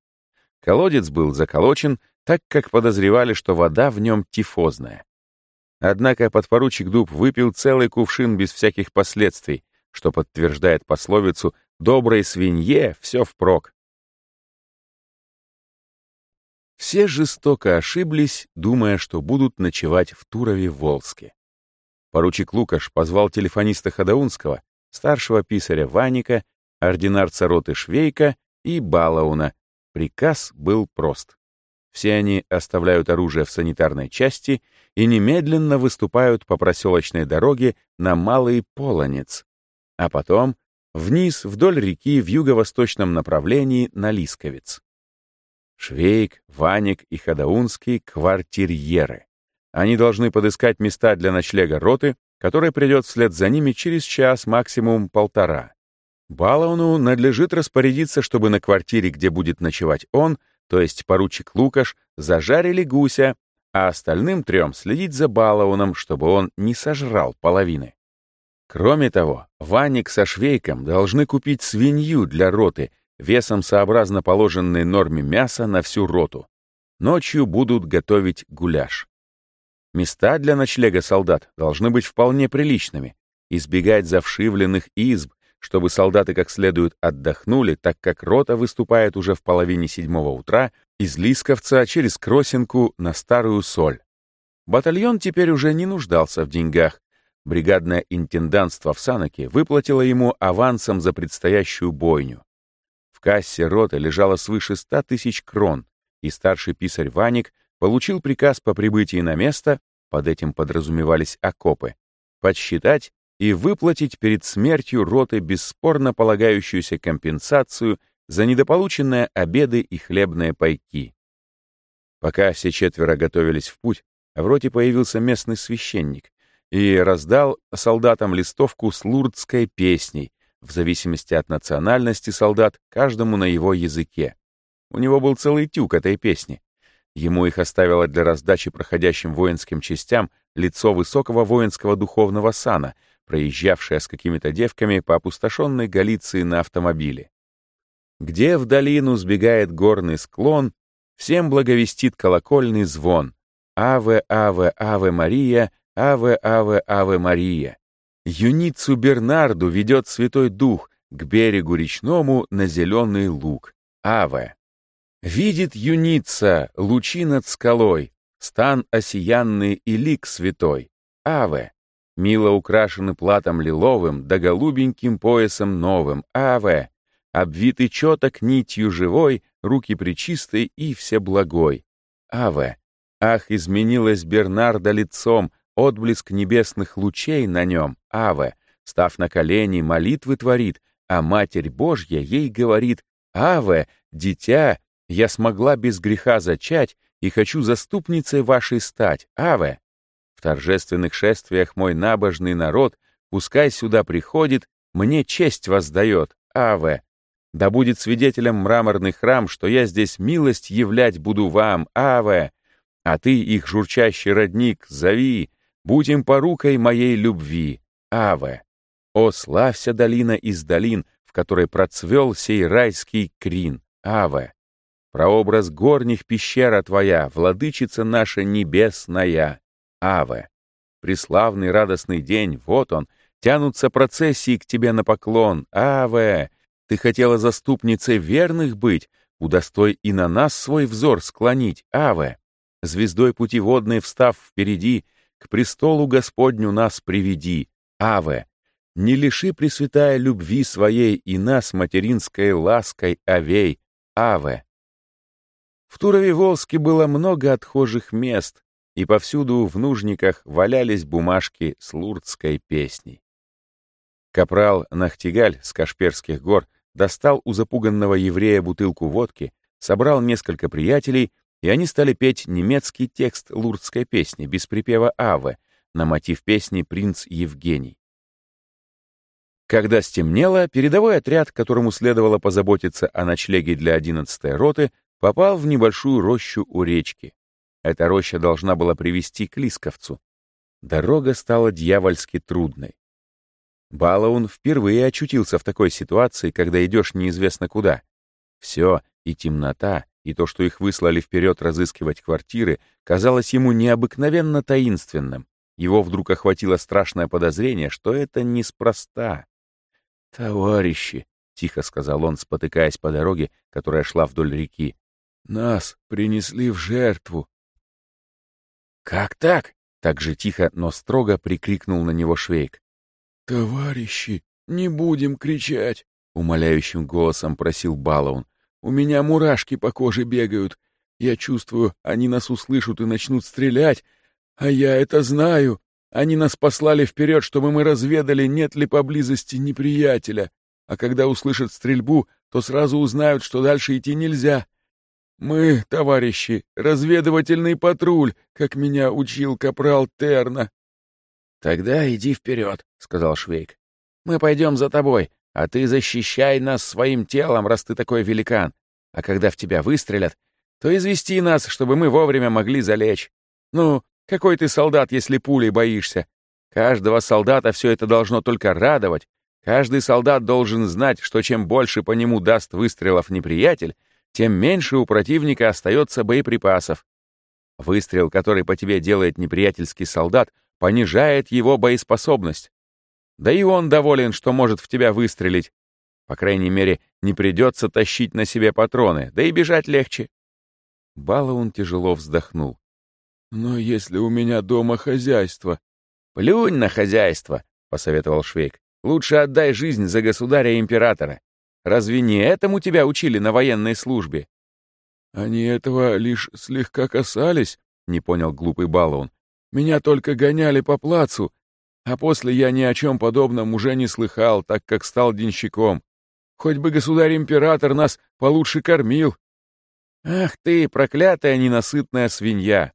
Колодец был заколочен, так как подозревали, что вода в нем тифозная. Однако подпоручик Дуб выпил целый кувшин без всяких последствий, что подтверждает пословицу «доброй свинье все впрок». Все жестоко ошиблись, думая, что будут ночевать в Турове-Волске. Поручик Лукаш позвал телефониста Хадаунского, старшего писаря Ваника, ординарца роты Швейка и Балауна. Приказ был прост. Все они оставляют оружие в санитарной части и немедленно выступают по проселочной дороге на Малый Полонец, а потом вниз вдоль реки в юго-восточном направлении на Лисковец. Швейк, Ваник и Хадаунский — квартирьеры. Они должны подыскать места для ночлега роты, которая придет вслед за ними через час, максимум полтора. Балауну надлежит распорядиться, чтобы на квартире, где будет ночевать он, то есть поручик Лукаш, зажарили гуся, а остальным трем следить за Балауном, чтобы он не сожрал половины. Кроме того, Ваник со Швейком должны купить свинью для роты, весом сообразно положенной норме мяса на всю роту. Ночью будут готовить гуляш. Места для ночлега солдат должны быть вполне приличными, избегать завшивленных изб, чтобы солдаты как следует отдохнули, так как рота выступает уже в половине седьмого утра из Лисковца через Кросинку на Старую Соль. Батальон теперь уже не нуждался в деньгах, бригадное интендантство в Санаке выплатило ему авансом за предстоящую бойню. В кассе роты лежало свыше ста тысяч крон, и старший писарь Ваник получил приказ по прибытии на место, под этим подразумевались окопы, подсчитать и выплатить перед смертью роты бесспорно полагающуюся компенсацию за недополученные обеды и хлебные пайки. Пока все четверо готовились в путь, в роте появился местный священник, и раздал солдатам листовку с лурдской песней, в зависимости от национальности солдат, каждому на его языке. У него был целый тюк этой песни. Ему их оставило для раздачи проходящим воинским частям лицо высокого воинского духовного сана, проезжавшее с какими-то девками по опустошенной Галиции на автомобиле. Где в долину сбегает горный склон, всем благовестит колокольный звон. «Аве, аве, аве Мария, Аве, Аве, Аве Мария. Юницу Бернарду ведет Святой Дух к берегу речному на зеленый луг. Аве. Видит юница лучи над скалой, стан осиянный и лик святой. Аве. Мило украшены платом лиловым, да голубеньким поясом новым. Аве. Обвиты четок нитью живой, руки причистой и всеблагой. Аве. Ах, изменилась Бернарда лицом, Отблеск небесных лучей на нем, Аве, став на колени, молитвы творит, а Матерь Божья ей говорит, «Аве, дитя, я смогла без греха зачать и хочу заступницей вашей стать, Аве». В торжественных шествиях мой набожный народ, пускай сюда приходит, мне честь воздает, Аве. Да будет свидетелем мраморный храм, что я здесь милость являть буду вам, Аве. А ты, их журчащий родник, зови, Будь им порукой моей любви, Аве. О, славься долина из долин, в которой процвел сей райский крин, Аве. Прообраз горних пещера твоя, владычица наша небесная, Аве. Преславный радостный день, вот он, Тянутся процессии к тебе на поклон. Аве! Ты хотела заступницей верных быть, удостой и на нас свой взор склонить. Аве! Звездой путеводной встав впереди, к престолу Господню нас приведи. Аве! Не лиши, Пресвятая, любви своей и нас материнской лаской овей. Аве! В Турове-Волске было много отхожих мест, и повсюду в нужниках валялись бумажки с лурдской песней. Капрал Нахтигаль с Кашперских гор достал у запуганного еврея бутылку водки, собрал несколько приятелей, и они стали петь немецкий текст лурдской песни без припева «Аве» на мотив песни «Принц Евгений». Когда стемнело, передовой отряд, которому следовало позаботиться о ночлеге для 11-й роты, попал в небольшую рощу у речки. Эта роща должна была привести к Лисковцу. Дорога стала дьявольски трудной. Балаун впервые очутился в такой ситуации, когда идешь неизвестно куда. Все, и темнота, и то, что их выслали вперед разыскивать квартиры, казалось ему необыкновенно таинственным. Его вдруг охватило страшное подозрение, что это неспроста. «Товарищи», — тихо сказал он, спотыкаясь по дороге, которая шла вдоль реки, — «нас принесли в жертву». «Как так?» — так же тихо, но строго прикрикнул на него Швейк. «Товарищи, не будем кричать!» — умоляющим голосом просил Балаун. «У меня мурашки по коже бегают. Я чувствую, они нас услышат и начнут стрелять. А я это знаю. Они нас послали вперед, чтобы мы разведали, нет ли поблизости неприятеля. А когда услышат стрельбу, то сразу узнают, что дальше идти нельзя. Мы, товарищи, разведывательный патруль, как меня учил капрал Терна. «Тогда иди вперед», — сказал Швейк. «Мы пойдем за тобой, а ты защищай нас своим телом, раз ты такой великан. А когда в тебя выстрелят, то извести нас, чтобы мы вовремя могли залечь. Ну, какой ты солдат, если пулей боишься? Каждого солдата все это должно только радовать. Каждый солдат должен знать, что чем больше по нему даст выстрелов неприятель, тем меньше у противника остается боеприпасов. Выстрел, который по тебе делает неприятельский солдат, понижает его боеспособность. Да и он доволен, что может в тебя выстрелить. По крайней мере, не придется тащить на себе патроны, да и бежать легче. Балаун тяжело вздохнул. «Но если у меня дома хозяйство...» «Плюнь на хозяйство», — посоветовал Швейк. «Лучше отдай жизнь за государя-императора. Разве не этому тебя учили на военной службе?» «Они этого лишь слегка касались», — не понял глупый Балаун. Меня только гоняли по плацу, а после я ни о чем подобном уже не слыхал, так как стал денщиком. Хоть бы государь-император нас получше кормил. Ах ты, проклятая ненасытная свинья!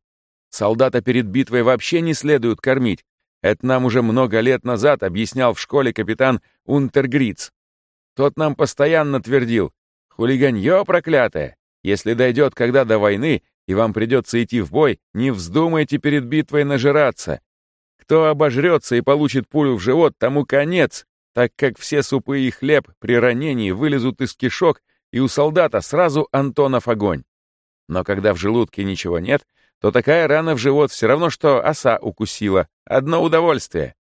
Солдата перед битвой вообще не следует кормить. Это нам уже много лет назад объяснял в школе капитан Унтергриц. Тот нам постоянно твердил, хулиганье проклятое, если дойдет когда до войны, и вам придется идти в бой, не вздумайте перед битвой нажираться. Кто обожрется и получит пулю в живот, тому конец, так как все супы и хлеб при ранении вылезут из кишок, и у солдата сразу Антонов огонь. Но когда в желудке ничего нет, то такая рана в живот все равно, что оса укусила. Одно удовольствие.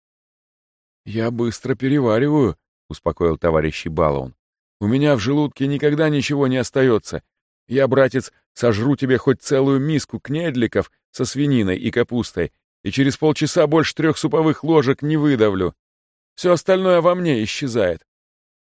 «Я быстро перевариваю», — успокоил товарищ Балаун. «У меня в желудке никогда ничего не остается, я, братец, сожру тебе хоть целую миску кнедликов со свининой и капустой, и через полчаса больше трех суповых ложек не выдавлю. Все остальное во мне исчезает.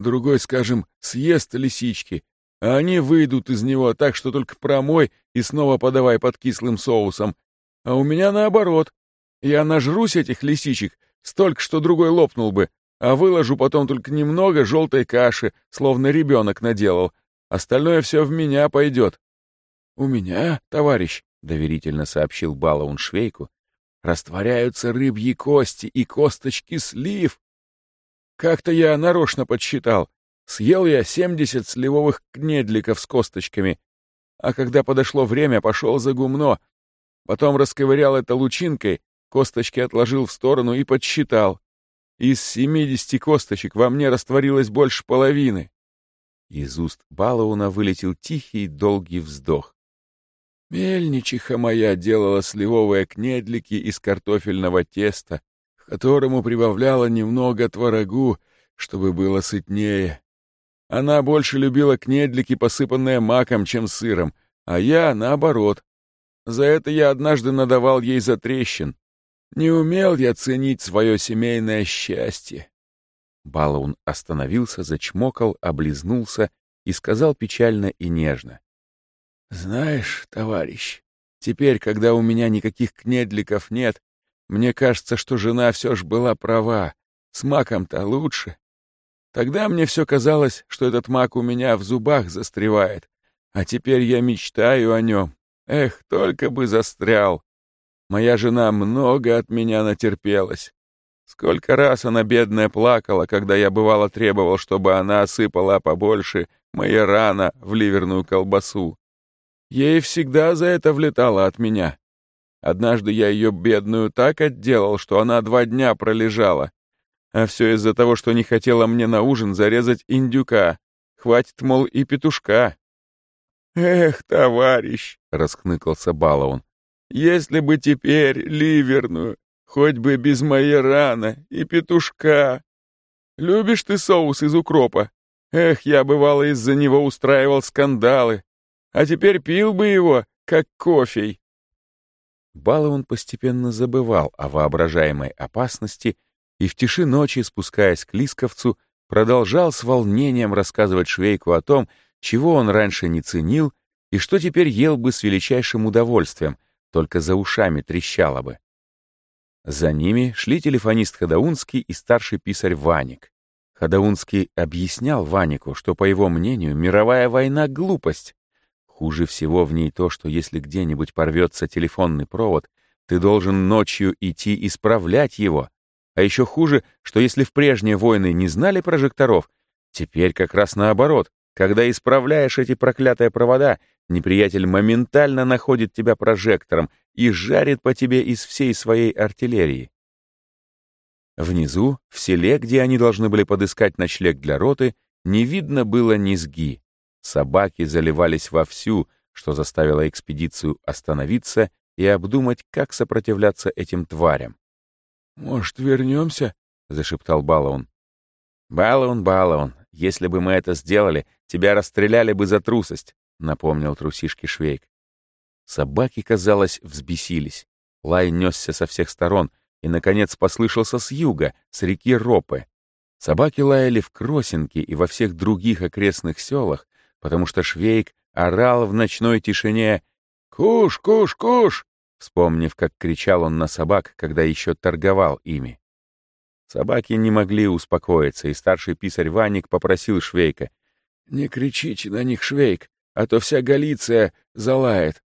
Другой, скажем, съест лисички, а они выйдут из него так, что только промой и снова подавай под кислым соусом. А у меня наоборот. Я нажрусь этих лисичек, столько, что другой лопнул бы, а выложу потом только немного желтой каши, словно ребенок наделал, Остальное все в меня пойдет. — У меня, товарищ, — доверительно сообщил Балаун Швейку, — растворяются рыбьи кости и косточки слив. Как-то я нарочно подсчитал. Съел я семьдесят сливовых кнедликов с косточками, а когда подошло время, пошел за гумно. Потом расковырял это лучинкой, косточки отложил в сторону и подсчитал. Из семидесяти косточек во мне растворилось больше половины. Из уст Балауна вылетел тихий долгий вздох. Мельничиха моя делала сливовые кнедлики из картофельного теста, которому прибавляла немного творогу, чтобы было сытнее. Она больше любила кнедлики, посыпанные маком, чем сыром, а я наоборот. За это я однажды надавал ей за трещин. Не умел я ценить свое семейное счастье. Балаун остановился, зачмокал, облизнулся и сказал печально и нежно. «Знаешь, товарищ, теперь, когда у меня никаких кнедликов нет, мне кажется, что жена все ж была права. С маком-то лучше. Тогда мне все казалось, что этот мак у меня в зубах застревает, а теперь я мечтаю о нем. Эх, только бы застрял. Моя жена много от меня натерпелась. Сколько раз она, бедная, плакала, когда я бывало требовал, чтобы она осыпала побольше мои рана в ливерную колбасу. Ей всегда за это влетало от меня. Однажды я ее бедную так отделал, что она два дня пролежала. А все из-за того, что не хотела мне на ужин зарезать индюка. Хватит, мол, и петушка. «Эх, товарищ!» — расхныкался Балаун. «Если бы теперь ливерную, хоть бы без моей раны и петушка. Любишь ты соус из укропа? Эх, я, бывало, из-за него устраивал скандалы. А теперь пил бы его, как кофей». Балаун постепенно забывал о воображаемой опасности и в тиши ночи, спускаясь к Лисковцу, продолжал с волнением рассказывать Швейку о том, чего он раньше не ценил и что теперь ел бы с величайшим удовольствием, только за ушами трещало бы. За ними шли телефонист Хадаунский и старший писарь Ваник. Хадаунский объяснял Ванику, что, по его мнению, мировая война — глупость. Хуже всего в ней то, что если где-нибудь порвется телефонный провод, ты должен ночью идти исправлять его. А еще хуже, что если в прежние войны не знали прожекторов, теперь как раз наоборот, когда исправляешь эти проклятые провода, неприятель моментально находит тебя прожектором и жарит по тебе из всей своей артиллерии. Внизу, в селе, где они должны были подыскать ночлег для роты, не видно было низги. Собаки заливались вовсю, что заставило экспедицию остановиться и обдумать, как сопротивляться этим тварям. «Может, вернемся?» — зашептал Балаун. «Балаун, Балаун, если бы мы это сделали, тебя расстреляли бы за трусость», — напомнил трусишки Швейк. Собаки, казалось, взбесились. Лай несся со всех сторон и, наконец, послышался с юга, с реки Ропы. Собаки лаяли в Кросинке и во всех других окрестных селах, потому что Швейк орал в ночной тишине «Куш, куш, куш!», вспомнив, как кричал он на собак, когда еще торговал ими. Собаки не могли успокоиться, и старший писарь Ваник попросил Швейка. «Не кричите на них, Швейк, а то вся Галиция залает».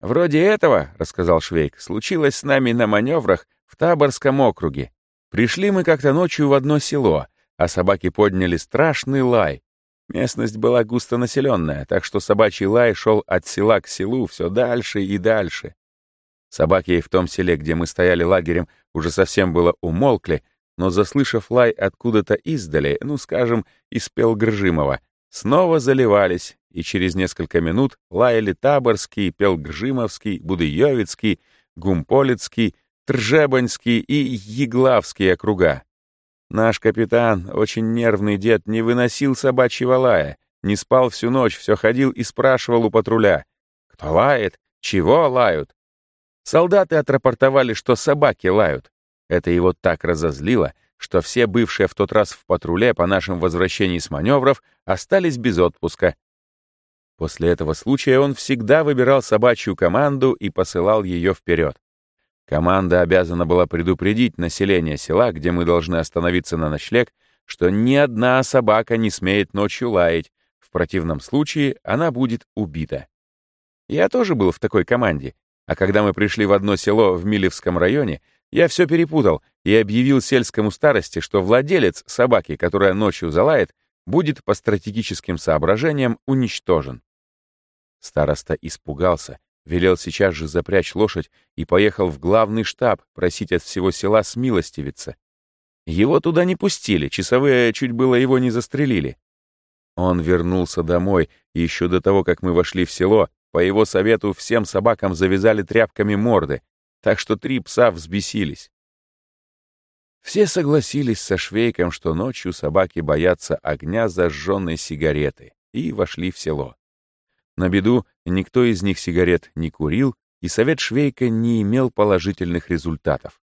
«Вроде этого, — рассказал Швейк, — случилось с нами на маневрах в Таборском округе. Пришли мы как-то ночью в одно село, а собаки подняли страшный лай. Местность была густонаселенная, так что собачий лай шел от села к селу все дальше и дальше. Собаки в том селе, где мы стояли лагерем, уже совсем было умолкли, но, заслышав лай откуда-то издали, ну, скажем, из Пелгржимова, снова заливались, и через несколько минут лаяли Таборский, Пелгржимовский, Будыевицкий, Гумполицкий, Тржебаньский и Еглавский округа. Наш капитан, очень нервный дед, не выносил собачьего лая, не спал всю ночь, все ходил и спрашивал у патруля. «Кто лает? Чего лают?» Солдаты отрапортовали, что собаки лают. Это его так разозлило, что все бывшие в тот раз в патруле по нашем возвращении с маневров остались без отпуска. После этого случая он всегда выбирал собачью команду и посылал ее вперед. Команда обязана была предупредить население села, где мы должны остановиться на ночлег, что ни одна собака не смеет ночью лаять, в противном случае она будет убита. Я тоже был в такой команде, а когда мы пришли в одно село в Милевском районе, я все перепутал и объявил сельскому старости, что владелец собаки, которая ночью залает, будет по стратегическим соображениям уничтожен. Староста испугался, велел сейчас же запрячь лошадь и поехал в главный штаб просить от всего села смилостивиться. Его туда не пустили, часовые чуть было его не застрелили. Он вернулся домой, и еще до того, как мы вошли в село, по его совету всем собакам завязали тряпками морды, так что три пса взбесились. Все согласились со Швейком, что ночью собаки боятся огня зажженной сигареты, и вошли в село. На беду никто из них сигарет не курил, и совет Швейка не имел положительных результатов.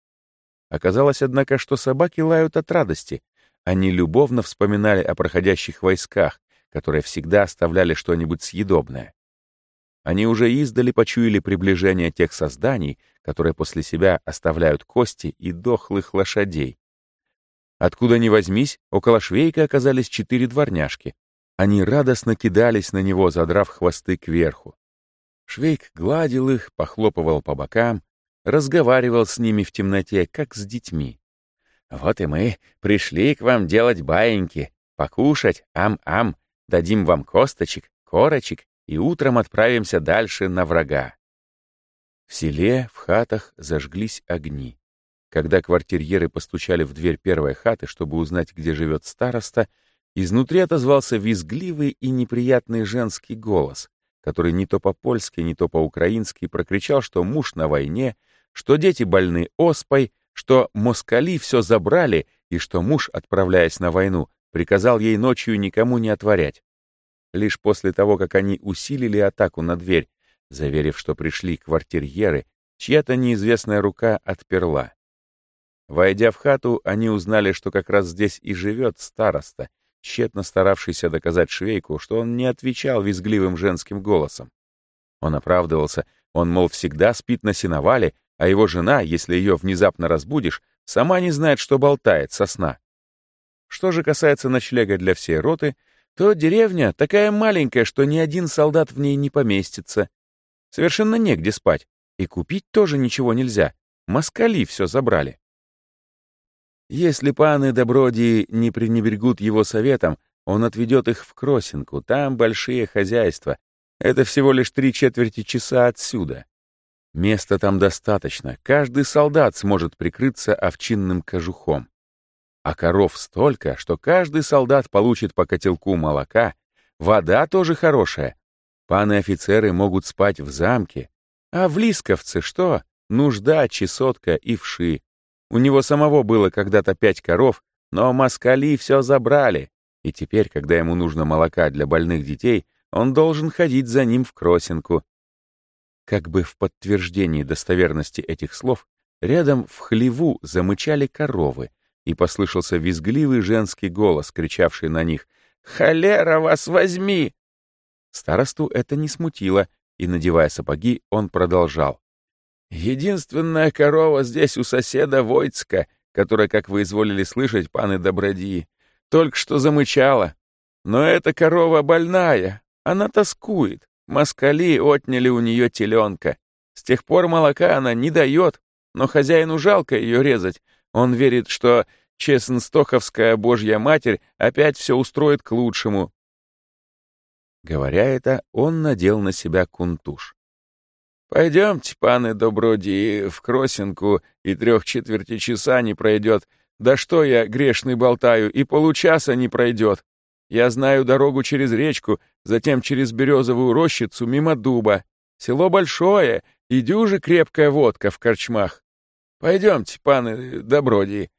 Оказалось, однако, что собаки лают от радости. Они любовно вспоминали о проходящих войсках, которые всегда оставляли что-нибудь съедобное. Они уже издали почуяли приближение тех созданий, которые после себя оставляют кости и дохлых лошадей. Откуда ни возьмись, около швейка оказались четыре дворняжки. Они радостно кидались на него, задрав хвосты кверху. Швейк гладил их, похлопывал по бокам, разговаривал с ними в темноте, как с детьми. «Вот и мы пришли к вам делать баиньки, покушать, ам-ам, дадим вам косточек, корочек и утром отправимся дальше на врага». В селе, в хатах зажглись огни. Когда квартирьеры постучали в дверь первой хаты, чтобы узнать, где живет староста, изнутри отозвался визгливый и неприятный женский голос, который не то по-польски, не то по-украински прокричал, что муж на войне, что дети больны оспой, что москали все забрали и что муж, отправляясь на войну, приказал ей ночью никому не отворять. Лишь после того, как они усилили атаку на дверь, заверив, что пришли квартирьеры, чья-то неизвестная рука отперла. Войдя в хату, они узнали, что как раз здесь и живет староста, тщетно старавшийся доказать Швейку, что он не отвечал визгливым женским голосом. Он оправдывался, он, мол, всегда спит на сеновале, а его жена, если ее внезапно разбудишь, сама не знает, что болтает со сна. Что же касается ночлега для всей роты, то деревня такая маленькая, что ни один солдат в ней не поместится. Совершенно негде спать, и купить тоже ничего нельзя. Москали все забрали. Если паны Добродии не пренебрегут его советом, он отведет их в Кросинку, там большие хозяйства. Это всего лишь три четверти часа отсюда. Места там достаточно, каждый солдат сможет прикрыться овчинным кожухом. А коров столько, что каждый солдат получит по котелку молока, вода тоже хорошая. Паны-офицеры могут спать в замке, а в Лисковце что? Нужда, чесотка и вши. У него самого было когда-то пять коров, но москали все забрали, и теперь, когда ему нужно молока для больных детей, он должен ходить за ним в кросинку, как бы в подтверждении достоверности этих слов, рядом в хлеву замычали коровы, и послышался визгливый женский голос, кричавший на них «Холера вас возьми!». Старосту это не смутило, и, надевая сапоги, он продолжал. «Единственная корова здесь у соседа Войцка, которая, как вы изволили слышать, паны Добродии, только что замычала. Но эта корова больная, она тоскует. Москали отняли у нее теленка. С тех пор молока она не дает, но хозяину жалко ее резать. Он верит, что Честнстоховская Божья Матерь опять все устроит к лучшему. Говоря это, он надел на себя кунтуш. «Пойдемте, паны добродии, в Кросинку, и трех четверти часа не пройдет. Да что я, грешный, болтаю, и получаса не пройдет. Я знаю дорогу через речку, затем через березовую рощицу мимо дуба. Село большое, и дюжи крепкая водка в корчмах. Пойдемте, паны добродии.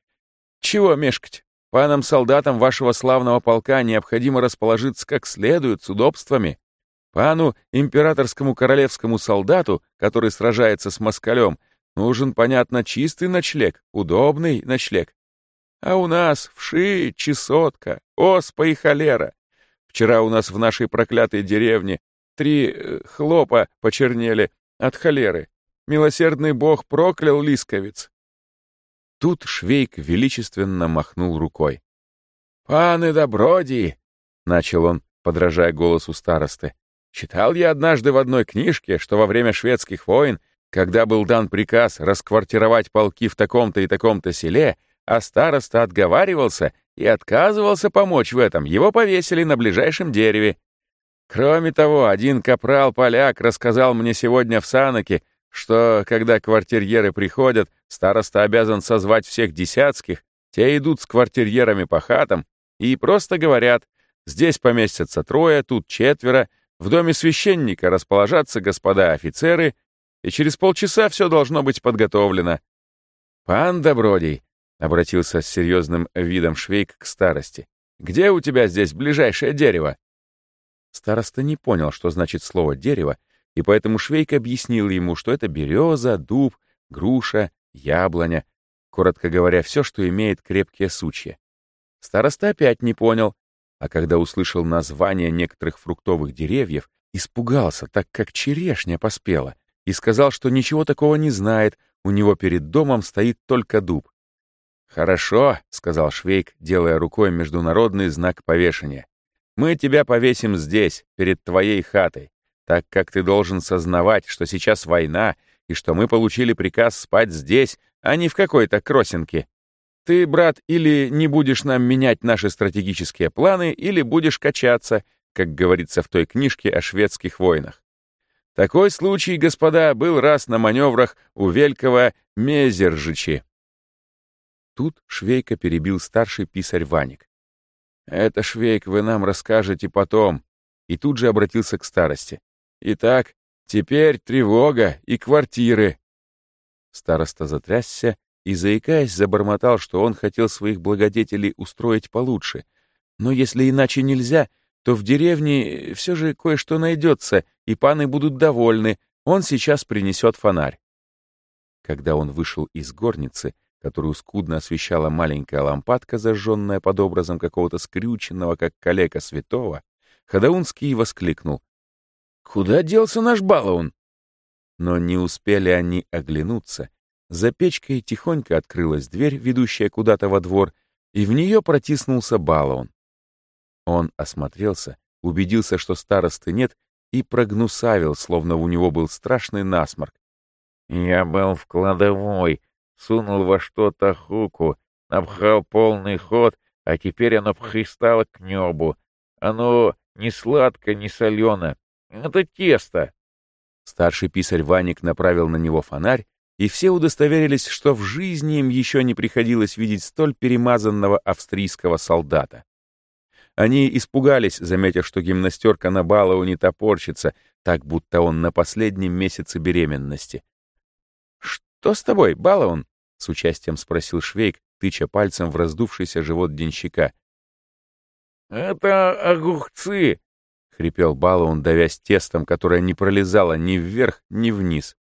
Чего мешкать? Панам-солдатам вашего славного полка необходимо расположиться как следует, с удобствами. Пану, императорскому королевскому солдату, который сражается с москалем, нужен, понятно, чистый ночлег, удобный ночлег. А у нас вши, чесотка, оспа и холера. Вчера у нас в нашей проклятой деревне три э, хлопа почернели от холеры. Милосердный бог проклял лисковец. Тут Швейк величественно махнул рукой. «Паны добродии!» — начал он, подражая голосу старосты. «Читал я однажды в одной книжке, что во время шведских войн, когда был дан приказ расквартировать полки в таком-то и таком-то селе, а староста отговаривался и отказывался помочь в этом, его повесили на ближайшем дереве. Кроме того, один капрал-поляк рассказал мне сегодня в Санаке, что, когда квартирьеры приходят, староста обязан созвать всех десятских, те идут с квартирьерами по хатам и просто говорят, здесь поместятся трое, тут четверо, в доме священника расположатся господа офицеры, и через полчаса все должно быть подготовлено. Пан Добродий, — обратился с серьезным видом Швейк к старости. «Где у тебя здесь ближайшее дерево?» Староста не понял, что значит слово «дерево», и поэтому Швейк объяснил ему, что это береза, дуб, груша, яблоня, коротко говоря, все, что имеет крепкие сучья. Староста опять не понял, а когда услышал название некоторых фруктовых деревьев, испугался, так как черешня поспела, и сказал, что ничего такого не знает, у него перед домом стоит только дуб. «Хорошо», — сказал Швейк, делая рукой международный знак повешения. «Мы тебя повесим здесь, перед твоей хатой, так как ты должен сознавать, что сейчас война, и что мы получили приказ спать здесь, а не в какой-то кросинке. Ты, брат, или не будешь нам менять наши стратегические планы, или будешь качаться, как говорится в той книжке о шведских войнах. Такой случай, господа, был раз на маневрах у Велького Мезержичи. Тут Швейка перебил старший писарь Ваник. «Это, Швейк, вы нам расскажете потом». И тут же обратился к старости. «Итак, теперь тревога и квартиры». Староста затрясся и, заикаясь, забормотал, что он хотел своих благодетелей устроить получше. Но если иначе нельзя, то в деревне все же кое-что найдется, и паны будут довольны, он сейчас принесет фонарь. Когда он вышел из горницы, которую скудно освещала маленькая лампадка, зажженная под образом какого-то скрюченного, как калека святого, Хадаунский воскликнул. «Куда делся наш балаун?» Но не успели они оглянуться. За печкой тихонько открылась дверь, ведущая куда-то во двор, и в нее протиснулся балаун. Он осмотрелся, убедился, что старосты нет, и прогнусавил, словно у него был страшный насморк. «Я был в кладовой, сунул во что-то хуку, напхал полный ход, а теперь оно пристало к небу. Оно не сладко, не солено. Это тесто». Старший писарь Ваник направил на него фонарь, и все удостоверились, что в жизни им еще не приходилось видеть столь перемазанного австрийского солдата. Они испугались, заметив, что гимнастерка на Балову не топорщится, так будто он на последнем месяце беременности. «Что с тобой, Балаун?» — с участием спросил Швейк, тыча пальцем в раздувшийся живот денщика. «Это огурцы!» — хрипел Балаун, давясь тестом, которое не пролезало ни вверх, ни вниз.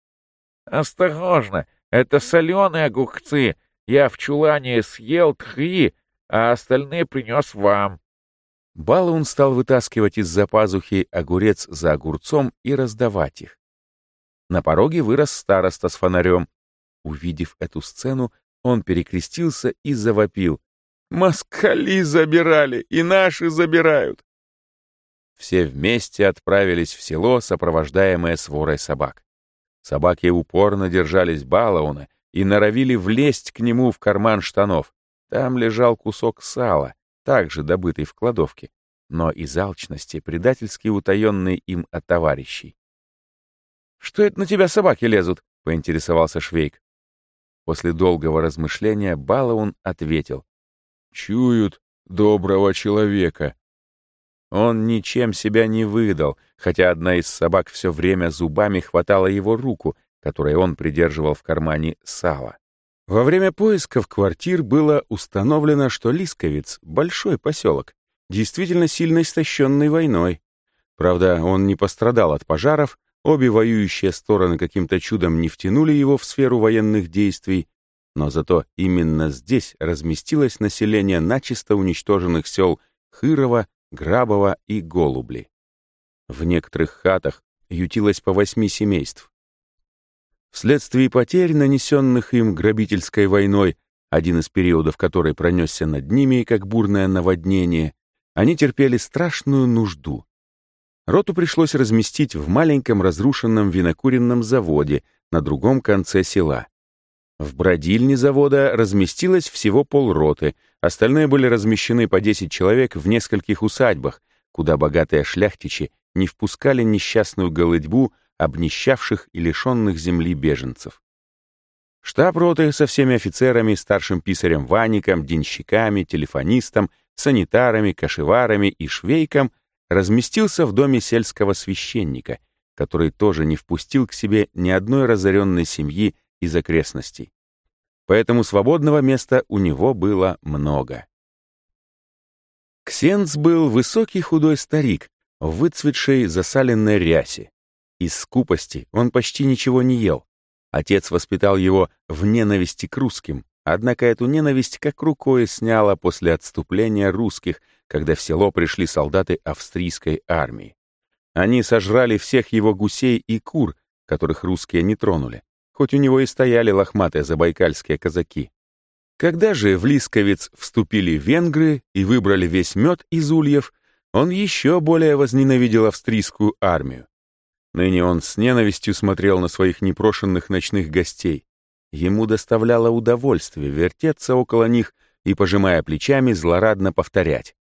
«Осторожно! Это соленые огурцы! Я в чулане съел три, а остальные принес вам!» Балаун стал вытаскивать из-за пазухи огурец за огурцом и раздавать их. На пороге вырос староста с фонарем. Увидев эту сцену, он перекрестился и завопил. «Москали забирали, и наши забирают!» Все вместе отправились в село, сопровождаемое сворой собак. Собаки упорно держались Балауна и норовили влезть к нему в карман штанов. Там лежал кусок сала, также добытый в кладовке, но из алчности, предательски утаенный им от товарищей. «Что это на тебя собаки лезут?» — поинтересовался Швейк. После долгого размышления Балаун ответил. «Чуют доброго человека». Он ничем себя не выдал, хотя одна из собак все время зубами хватала его руку, которой он придерживал в кармане сала. Во время поисков квартир было установлено, что Лисковец — большой поселок, действительно сильно истощенный войной. Правда, он не пострадал от пожаров, обе воюющие стороны каким-то чудом не втянули его в сферу военных действий, но зато именно здесь разместилось население начисто уничтоженных сел Хырова, Грабова и Голубли. В некоторых хатах ютилось по восьми семейств. Вследствие потерь, нанесенных им грабительской войной, один из периодов которой пронесся над ними, как бурное наводнение, они терпели страшную нужду. Роту пришлось разместить в маленьком разрушенном винокуренном заводе на другом конце села. В бродильне завода разместилось всего полроты, остальные были размещены по 10 человек в нескольких усадьбах, куда богатые шляхтичи не впускали несчастную голодьбу обнищавших и лишенных земли беженцев. Штаб роты со всеми офицерами, старшим писарем Ваником, денщиками, телефонистом, санитарами, кошеварами и швейком разместился в доме сельского священника, который тоже не впустил к себе ни одной разоренной семьи из окрестностей. Поэтому свободного места у него было много. Ксенц был высокий худой старик в выцветшей засаленной рясе. Из скупости он почти ничего не ел. Отец воспитал его в ненависти к русским, однако эту ненависть как рукой сняла после отступления русских, когда в село пришли солдаты австрийской армии. Они сожрали всех его гусей и кур, которых русские не тронули, хоть у него и стояли лохматые забайкальские казаки. Когда же в Лисковец вступили венгры и выбрали весь мед из ульев, он еще более возненавидел австрийскую армию. Ныне он с ненавистью смотрел на своих непрошенных ночных гостей. Ему доставляло удовольствие вертеться около них и, пожимая плечами, злорадно повторять.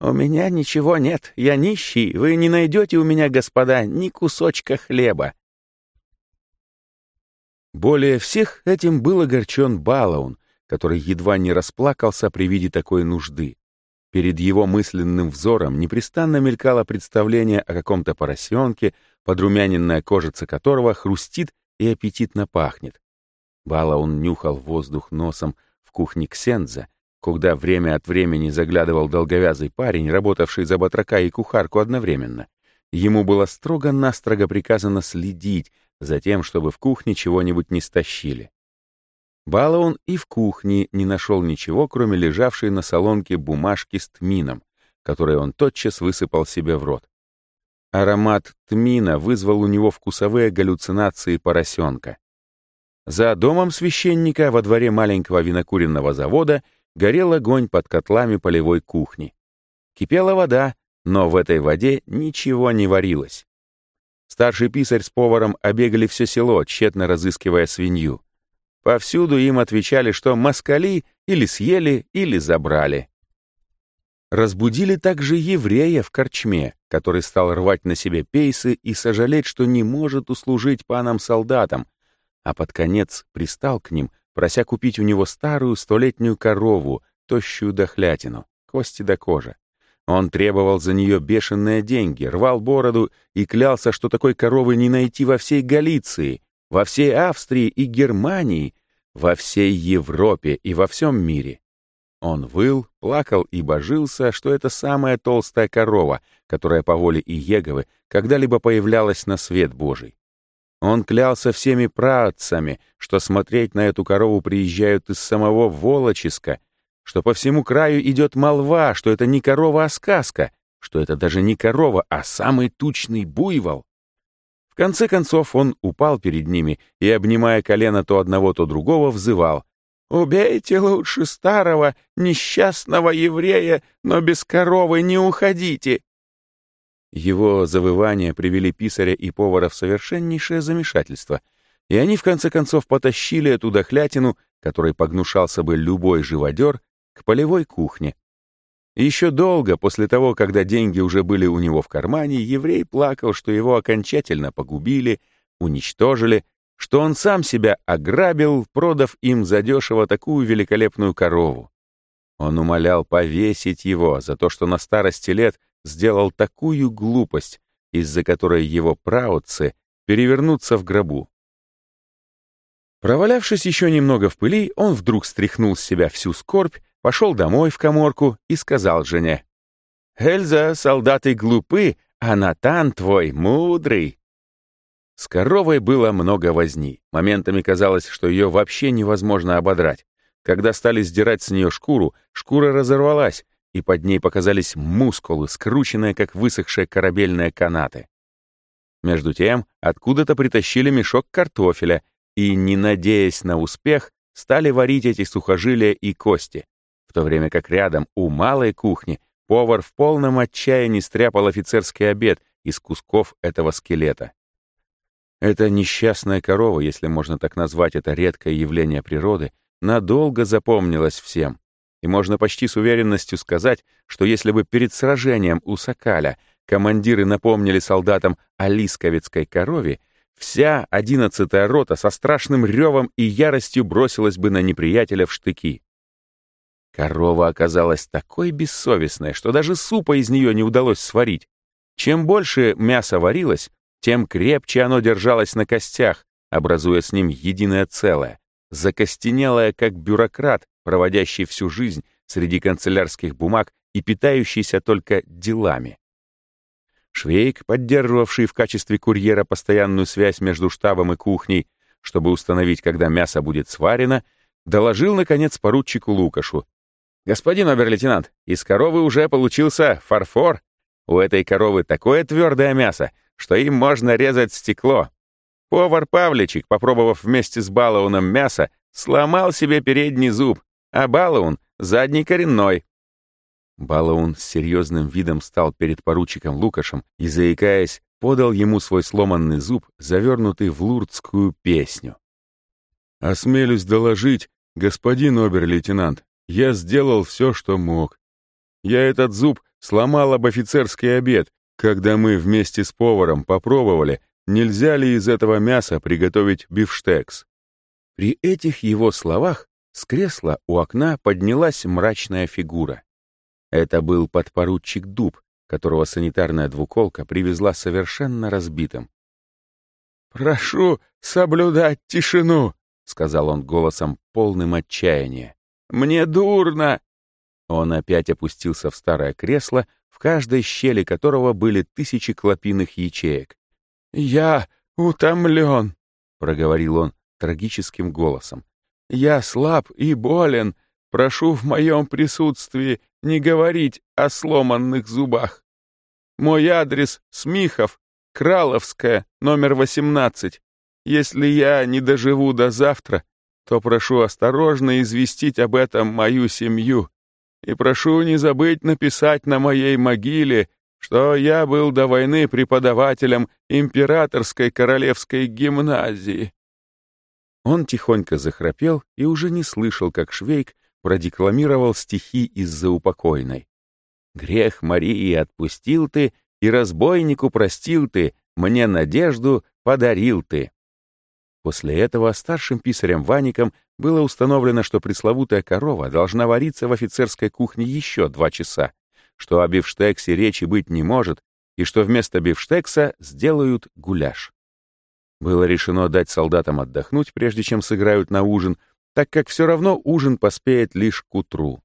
«У меня ничего нет, я нищий, вы не найдете у меня, господа, ни кусочка хлеба». Более всех этим был огорчен Балаун, который едва не расплакался при виде такой нужды. Перед его мысленным взором непрестанно мелькало представление о каком-то поросенке, подрумяненная кожица которого хрустит и аппетитно пахнет. Балаун нюхал воздух носом в кухне Ксенза, когда время от времени заглядывал долговязый парень, работавший за батрака и кухарку одновременно. Ему было строго-настрого приказано следить за тем, чтобы в кухне чего-нибудь не стащили. Балаун и в кухне не нашел ничего, кроме лежавшей на солонке бумажки с тмином, которой он тотчас высыпал себе в рот. Аромат тмина вызвал у него вкусовые галлюцинации поросенка. За домом священника во дворе маленького винокуренного завода горел огонь под котлами полевой кухни. Кипела вода, но в этой воде ничего не варилось. Старший писарь с поваром обегали все село, тщетно разыскивая свинью. Повсюду им отвечали, что москали или съели, или забрали. Разбудили также еврея в корчме, который стал рвать на себе пейсы и сожалеть, что не может услужить панам-солдатам, а под конец пристал к ним, прося купить у него старую столетнюю корову, тощую дохлятину, кости до кожи. Он требовал за нее бешеные деньги, рвал бороду и клялся, что такой коровы не найти во всей Галиции, во всей Австрии и Германии, во всей Европе и во всем мире. Он выл, плакал и божился, что это самая толстая корова, которая по воле Иеговы когда-либо появлялась на свет Божий. Он клялся всеми праотцами, что смотреть на эту корову приезжают из самого Волочиска, что по всему краю идет молва, что это не корова, а сказка, что это даже не корова, а самый тучный буйвол. В конце концов он упал перед ними и, обнимая колено то одного, то другого, взывал «Убейте лучше старого, несчастного еврея, но без коровы не уходите!» Его завывания привели писаря и повара в совершеннейшее замешательство, и они в конце концов потащили эту дохлятину, которой погнушался бы любой живодер, к полевой кухне. Еще долго после того, когда деньги уже были у него в кармане, еврей плакал, что его окончательно погубили, уничтожили, что он сам себя ограбил, продав им задешево такую великолепную корову. Он умолял повесить его за то, что на старости лет сделал такую глупость, из-за которой его праотцы перевернутся в гробу. Провалявшись еще немного в пыли, он вдруг стряхнул с себя всю скорбь, пошел домой в коморку и сказал жене, «Эльза, солдаты глупы, а Натан твой мудрый». С коровой было много возни. Моментами казалось, что ее вообще невозможно ободрать. Когда стали сдирать с нее шкуру, шкура разорвалась, и под ней показались мускулы, скрученные, как высохшие корабельные канаты. Между тем, откуда-то притащили мешок картофеля и, не надеясь на успех, стали варить эти сухожилия и кости, в то время как рядом, у малой кухни, повар в полном отчаянии стряпал офицерский обед из кусков этого скелета. Эта несчастная корова, если можно так назвать это редкое явление природы, надолго запомнилась всем. И можно почти с уверенностью сказать, что если бы перед сражением у Сокаля командиры напомнили солдатам о лисковецкой корове, вся одиннадцатая рота со страшным ревом и яростью бросилась бы на неприятеля в штыки. Корова оказалась такой бессовестной, что даже супа из нее не удалось сварить. Чем больше мяса варилось, тем крепче оно держалось на костях, образуя с ним единое целое, закостенелая, как бюрократ, проводящий всю жизнь среди канцелярских бумаг и питающийся только делами. Швейк, поддерживавший в качестве курьера постоянную связь между штабом и кухней, чтобы установить, когда мясо будет сварено, доложил, наконец, поручику Лукашу. «Господин обер-лейтенант, из коровы уже получился фарфор. У этой коровы такое твердое мясо, что им можно резать стекло. Повар Павличик, попробовав вместе с Балауном мясо, сломал себе передний зуб, а Балаун — задний коренной. Балаун с серьезным видом стал перед поручиком Лукашем и, заикаясь, подал ему свой сломанный зуб, завернутый в лурдскую песню. «Осмелюсь доложить, господин обер-лейтенант, я сделал все, что мог. Я этот зуб сломал об офицерский обед, когда мы вместе с поваром попробовали, нельзя ли из этого мяса приготовить бифштекс. При этих его словах с кресла у окна поднялась мрачная фигура. Это был подпоручик Дуб, которого санитарная двуколка привезла совершенно разбитым. «Прошу соблюдать тишину», — сказал он голосом полным отчаяния. «Мне дурно!» Он опять опустился в старое кресло, в каждой щели которого были тысячи клопиных ячеек. «Я утомлен», — проговорил он трагическим голосом. «Я слаб и болен. Прошу в моем присутствии не говорить о сломанных зубах. Мой адрес — Смихов, Краловская, номер 18. Если я не доживу до завтра, то прошу осторожно известить об этом мою семью. И прошу не забыть написать на моей могиле, что я был до войны преподавателем Императорской Королевской гимназии. Он тихонько захрапел и уже не слышал, как Швейк продекламировал стихи из-за упокойной. «Грех Марии отпустил ты, и разбойнику простил ты, мне надежду подарил ты». После этого старшим писарем Ваником было установлено, что пресловутая корова должна вариться в офицерской кухне еще два часа, что о бифштексе речи быть не может, и что вместо бифштекса сделают гуляш. Было решено дать солдатам отдохнуть, прежде чем сыграют на ужин, так как все равно ужин поспеет лишь к утру.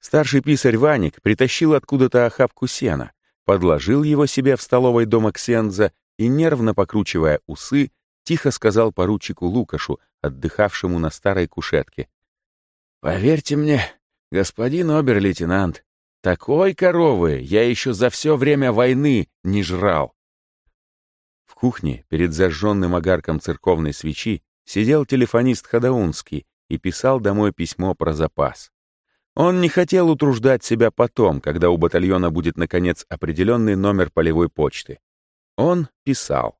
Старший писарь Ваник притащил откуда-то охапку сена, подложил его себе в столовой дома Ксенза и, нервно покручивая усы, тихо сказал поручику Лукашу, отдыхавшему на старой кушетке. «Поверьте мне, господин обер-лейтенант, такой коровы я еще за все время войны не жрал кухне, перед зажженным огарком церковной свечи, сидел телефонист Хадаунский и писал домой письмо про запас. Он не хотел утруждать себя потом, когда у батальона будет, наконец, определенный номер полевой почты. Он писал.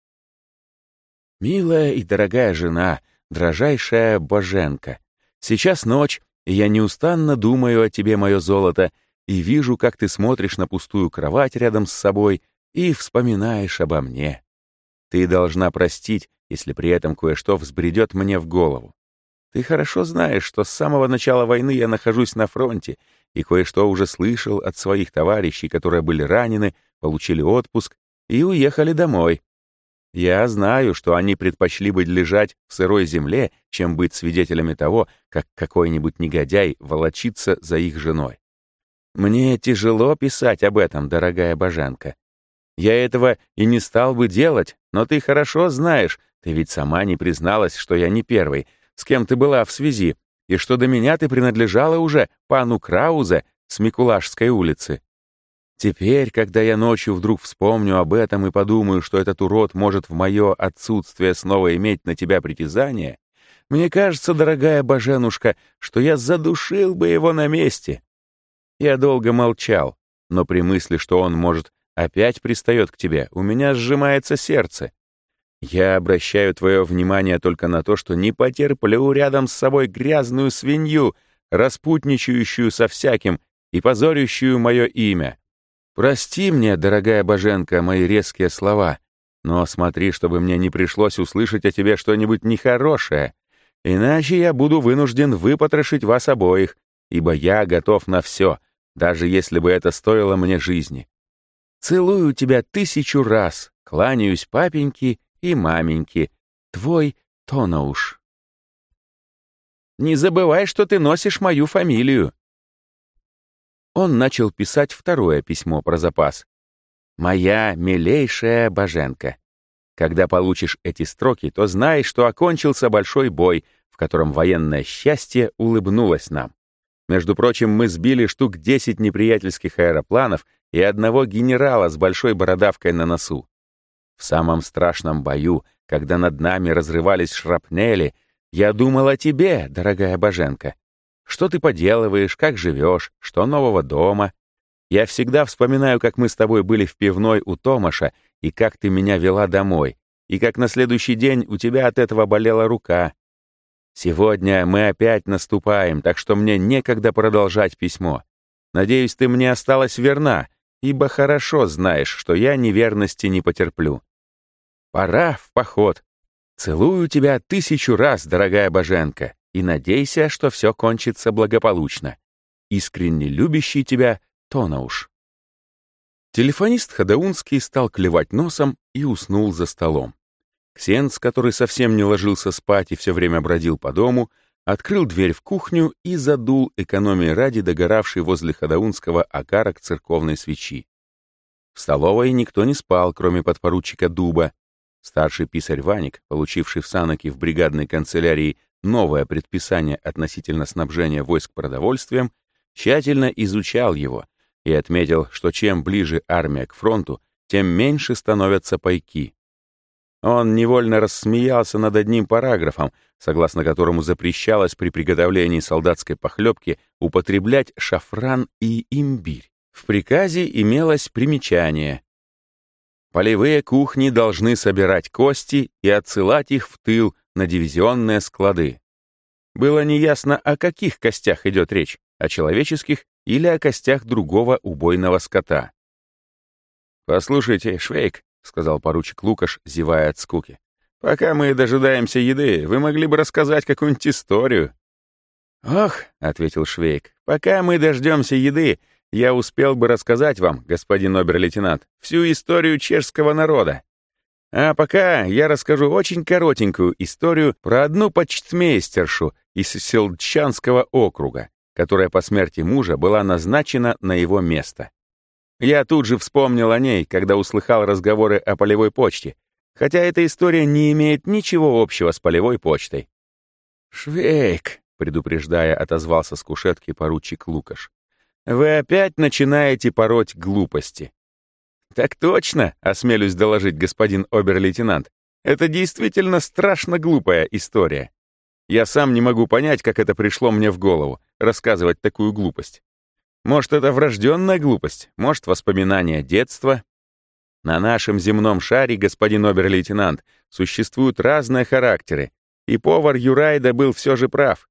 «Милая и дорогая жена, дрожайшая Боженка, сейчас ночь, и я неустанно думаю о тебе, мое золото, и вижу, как ты смотришь на пустую кровать рядом с собой и вспоминаешь обо мне. Ты должна простить, если при этом кое-что взбредет мне в голову. Ты хорошо знаешь, что с самого начала войны я нахожусь на фронте и кое-что уже слышал от своих товарищей, которые были ранены, получили отпуск и уехали домой. Я знаю, что они предпочли бы лежать в сырой земле, чем быть свидетелями того, как какой-нибудь негодяй волочится за их женой. Мне тяжело писать об этом, дорогая Божанка. Я этого и не стал бы делать, но ты хорошо знаешь, ты ведь сама не призналась, что я не первый, с кем ты была в связи, и что до меня ты принадлежала уже пану Краузе с Микулашской улицы. Теперь, когда я ночью вдруг вспомню об этом и подумаю, что этот урод может в мое отсутствие снова иметь на тебя притязание, мне кажется, дорогая Боженушка, что я задушил бы его на месте. Я долго молчал, но при мысли, что он может опять пристает к тебе, у меня сжимается сердце. Я обращаю твое внимание только на то, что не потерплю рядом с собой грязную свинью, распутничающую со всяким и позорящую мое имя. Прости мне, дорогая Боженка, мои резкие слова, но смотри, чтобы мне не пришлось услышать о тебе что-нибудь нехорошее, иначе я буду вынужден выпотрошить вас обоих, ибо я готов на все, даже если бы это стоило мне жизни. Целую тебя тысячу раз, кланяюсь папеньке и маменьке. Твой Тонауш. Не забывай, что ты носишь мою фамилию». Он начал писать второе письмо про запас. «Моя милейшая Боженка, когда получишь эти строки, то знай, что окончился большой бой, в котором военное счастье улыбнулось нам. Между прочим, мы сбили штук 10 неприятельских аэропланов и одного генерала с большой бородавкой на носу. В самом страшном бою, когда над нами разрывались шрапнели, я думал о тебе, дорогая Боженко. Что ты поделываешь, как живешь, что нового дома. Я всегда вспоминаю, как мы с тобой были в пивной у Томаша, и как ты меня вела домой, и как на следующий день у тебя от этого болела рука, Сегодня мы опять наступаем, так что мне некогда продолжать письмо. Надеюсь, ты мне осталась верна, ибо хорошо знаешь, что я неверности не потерплю. Пора в поход. Целую тебя тысячу раз, дорогая Боженка, и надейся, что все кончится благополучно. Искренне любящий тебя Тонауш. Телефонист Хадаунский стал клевать носом и уснул за столом. Ксенц, который совсем не ложился спать и все время бродил по дому, открыл дверь в кухню и задул экономии ради догоравший возле Хадаунского окарок церковной свечи. В столовой никто не спал, кроме подпоручика Дуба. Старший писарь Ваник, получивший в Санаке в бригадной канцелярии новое предписание относительно снабжения войск продовольствием, тщательно изучал его и отметил, что чем ближе армия к фронту, тем меньше становятся пайки. Он невольно рассмеялся над одним параграфом, согласно которому запрещалось при приготовлении солдатской похлебки употреблять шафран и имбирь. В приказе имелось примечание. Полевые кухни должны собирать кости и отсылать их в тыл на дивизионные склады. Было неясно, о каких костях идет речь, о человеческих или о костях другого убойного скота. «Послушайте, Швейк», — сказал поручик Лукаш, зевая от скуки. «Пока мы дожидаемся еды, вы могли бы рассказать какую-нибудь историю». «Ох», — ответил Швейк, — «пока мы дождемся еды, я успел бы рассказать вам, господин обер-лейтенант, всю историю чешского народа. А пока я расскажу очень коротенькую историю про одну почтмейстершу из Селчанского округа, которая по смерти мужа была назначена на его место. Я тут же вспомнил о ней, когда услыхал разговоры о полевой почте, хотя эта история не имеет ничего общего с полевой почтой. «Швейк», — предупреждая, отозвался с кушетки поручик Лукаш, «вы опять начинаете пороть глупости». «Так точно», — осмелюсь доложить господин обер-лейтенант, «это действительно страшно глупая история. Я сам не могу понять, как это пришло мне в голову, рассказывать такую глупость. Может, это врожденная глупость, может, воспоминания детства. На нашем земном шаре, господин обер-лейтенант, существуют разные характеры, и повар Юрайда был все же прав.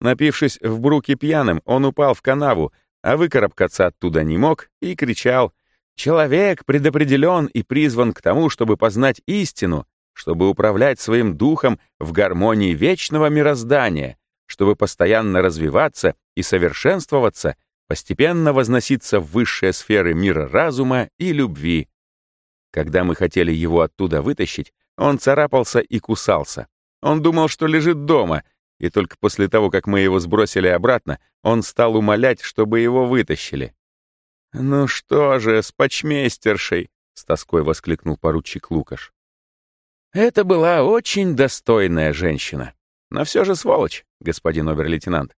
Напившись в бруке пьяным, он упал в канаву, а выкарабкаться оттуда не мог и кричал «Человек предопределен и призван к тому, чтобы познать истину, чтобы управлять своим духом в гармонии вечного мироздания, чтобы постоянно развиваться и совершенствоваться постепенно возноситься в высшие сферы мира разума и любви. Когда мы хотели его оттуда вытащить, он царапался и кусался. Он думал, что лежит дома, и только после того, как мы его сбросили обратно, он стал умолять, чтобы его вытащили. «Ну что же, с почмейстершей!» — с тоской воскликнул поручик Лукаш. Это была очень достойная женщина. Но все же сволочь, господин обер-лейтенант.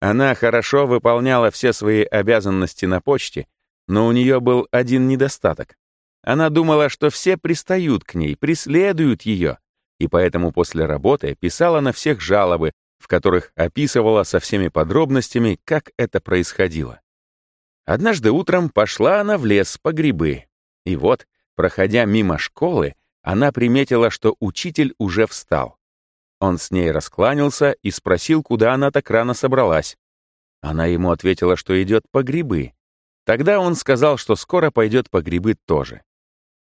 Она хорошо выполняла все свои обязанности на почте, но у нее был один недостаток. Она думала, что все пристают к ней, преследуют ее, и поэтому после работы писала на всех жалобы, в которых описывала со всеми подробностями, как это происходило. Однажды утром пошла она в лес по грибы, и вот, проходя мимо школы, она приметила, что учитель уже встал. Он с ней раскланялся и спросил, куда она так рано собралась. Она ему ответила, что идет по грибы. Тогда он сказал, что скоро пойдет по грибы тоже.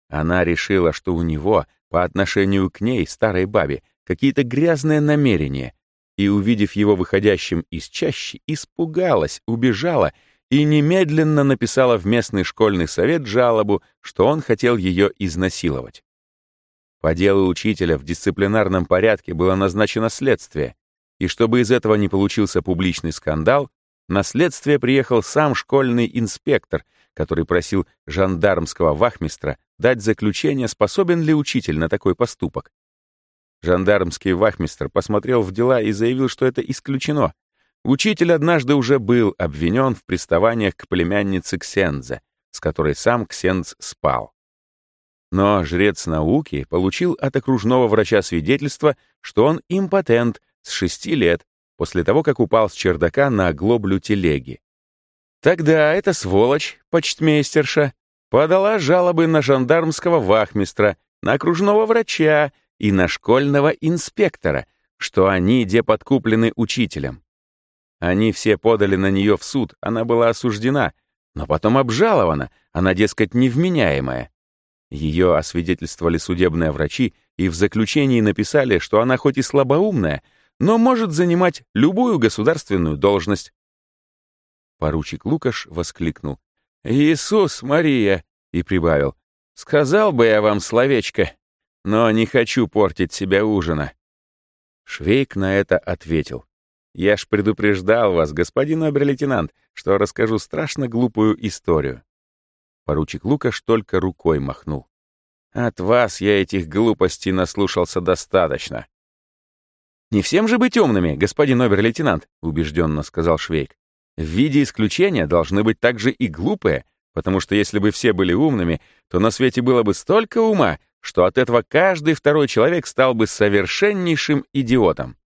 Она решила, что у него, по отношению к ней, старой бабе, какие-то грязные намерения, и, увидев его выходящим из чащи, испугалась, убежала и немедленно написала в местный школьный совет жалобу, что он хотел ее изнасиловать. По делу учителя в дисциплинарном порядке было назначено следствие, и чтобы из этого не получился публичный скандал, на следствие приехал сам школьный инспектор, который просил жандармского вахмистра дать заключение, способен ли учитель на такой поступок. Жандармский вахмистр посмотрел в дела и заявил, что это исключено. Учитель однажды уже был обвинен в приставаниях к племяннице Ксенза, с которой сам Ксенз спал. Но жрец науки получил от окружного врача свидетельство, что он импотент с шести лет, после того, как упал с чердака на оглоблю телеги. Тогда эта сволочь, почтмейстерша, подала жалобы на жандармского вахмистра, на окружного врача и на школьного инспектора, что они де подкуплены учителем. Они все подали на нее в суд, она была осуждена, но потом обжалована, она, дескать, невменяемая. Ее освидетельствовали судебные врачи и в заключении написали, что она хоть и слабоумная, но может занимать любую государственную должность. Поручик Лукаш воскликнул «Иисус, Мария!» и прибавил «Сказал бы я вам словечко, но не хочу портить себя ужина». Швейк на это ответил. «Я ж предупреждал вас, господин обер-лейтенант, что расскажу страшно глупую историю». Поручик Лукаш только рукой махнул. «От вас я этих глупостей наслушался достаточно». «Не всем же быть умными, господин обер-лейтенант», — убежденно сказал Швейк. «В виде исключения должны быть также и глупые, потому что если бы все были умными, то на свете было бы столько ума, что от этого каждый второй человек стал бы совершеннейшим идиотом.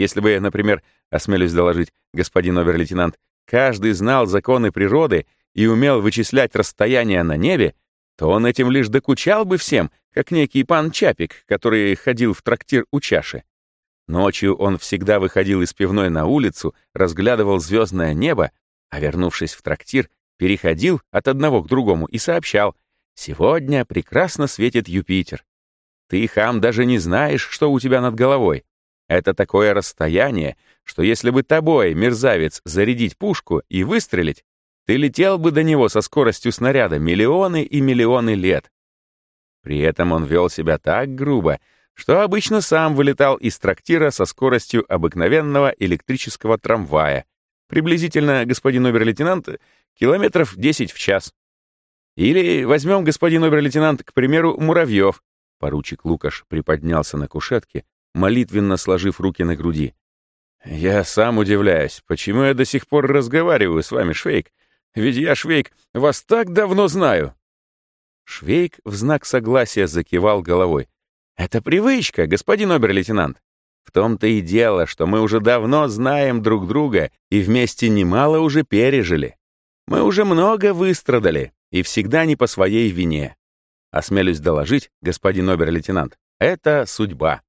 Если бы, например, осмелюсь доложить, господин обер-лейтенант, каждый знал законы природы и умел вычислять расстояние на небе, то он этим лишь докучал бы всем, как некий пан Чапик, который ходил в трактир у чаши. Ночью он всегда выходил из пивной на улицу, разглядывал звездное небо, а вернувшись в трактир, переходил от одного к другому и сообщал — Сегодня прекрасно светит Юпитер. Ты, хам, даже не знаешь, что у тебя над головой. Это такое расстояние, что если бы тобой, мерзавец, зарядить пушку и выстрелить, ты летел бы до него со скоростью снаряда миллионы и миллионы лет. При этом он вел себя так грубо, что обычно сам вылетал из трактира со скоростью обыкновенного электрического трамвая, приблизительно, господин обер-лейтенант, километров 10 в час. Или возьмем, господин обер-лейтенант, к примеру, Муравьев. Поручик Лукаш приподнялся на кушетке, молитвенно сложив руки на груди. «Я сам удивляюсь, почему я до сих пор разговариваю с вами, Швейк? Ведь я, Швейк, вас так давно знаю!» Швейк в знак согласия закивал головой. «Это привычка, господин обер-лейтенант. В том-то и дело, что мы уже давно знаем друг друга и вместе немало уже пережили. Мы уже много выстрадали, и всегда не по своей вине. Осмелюсь доложить, господин обер-лейтенант, это судьба.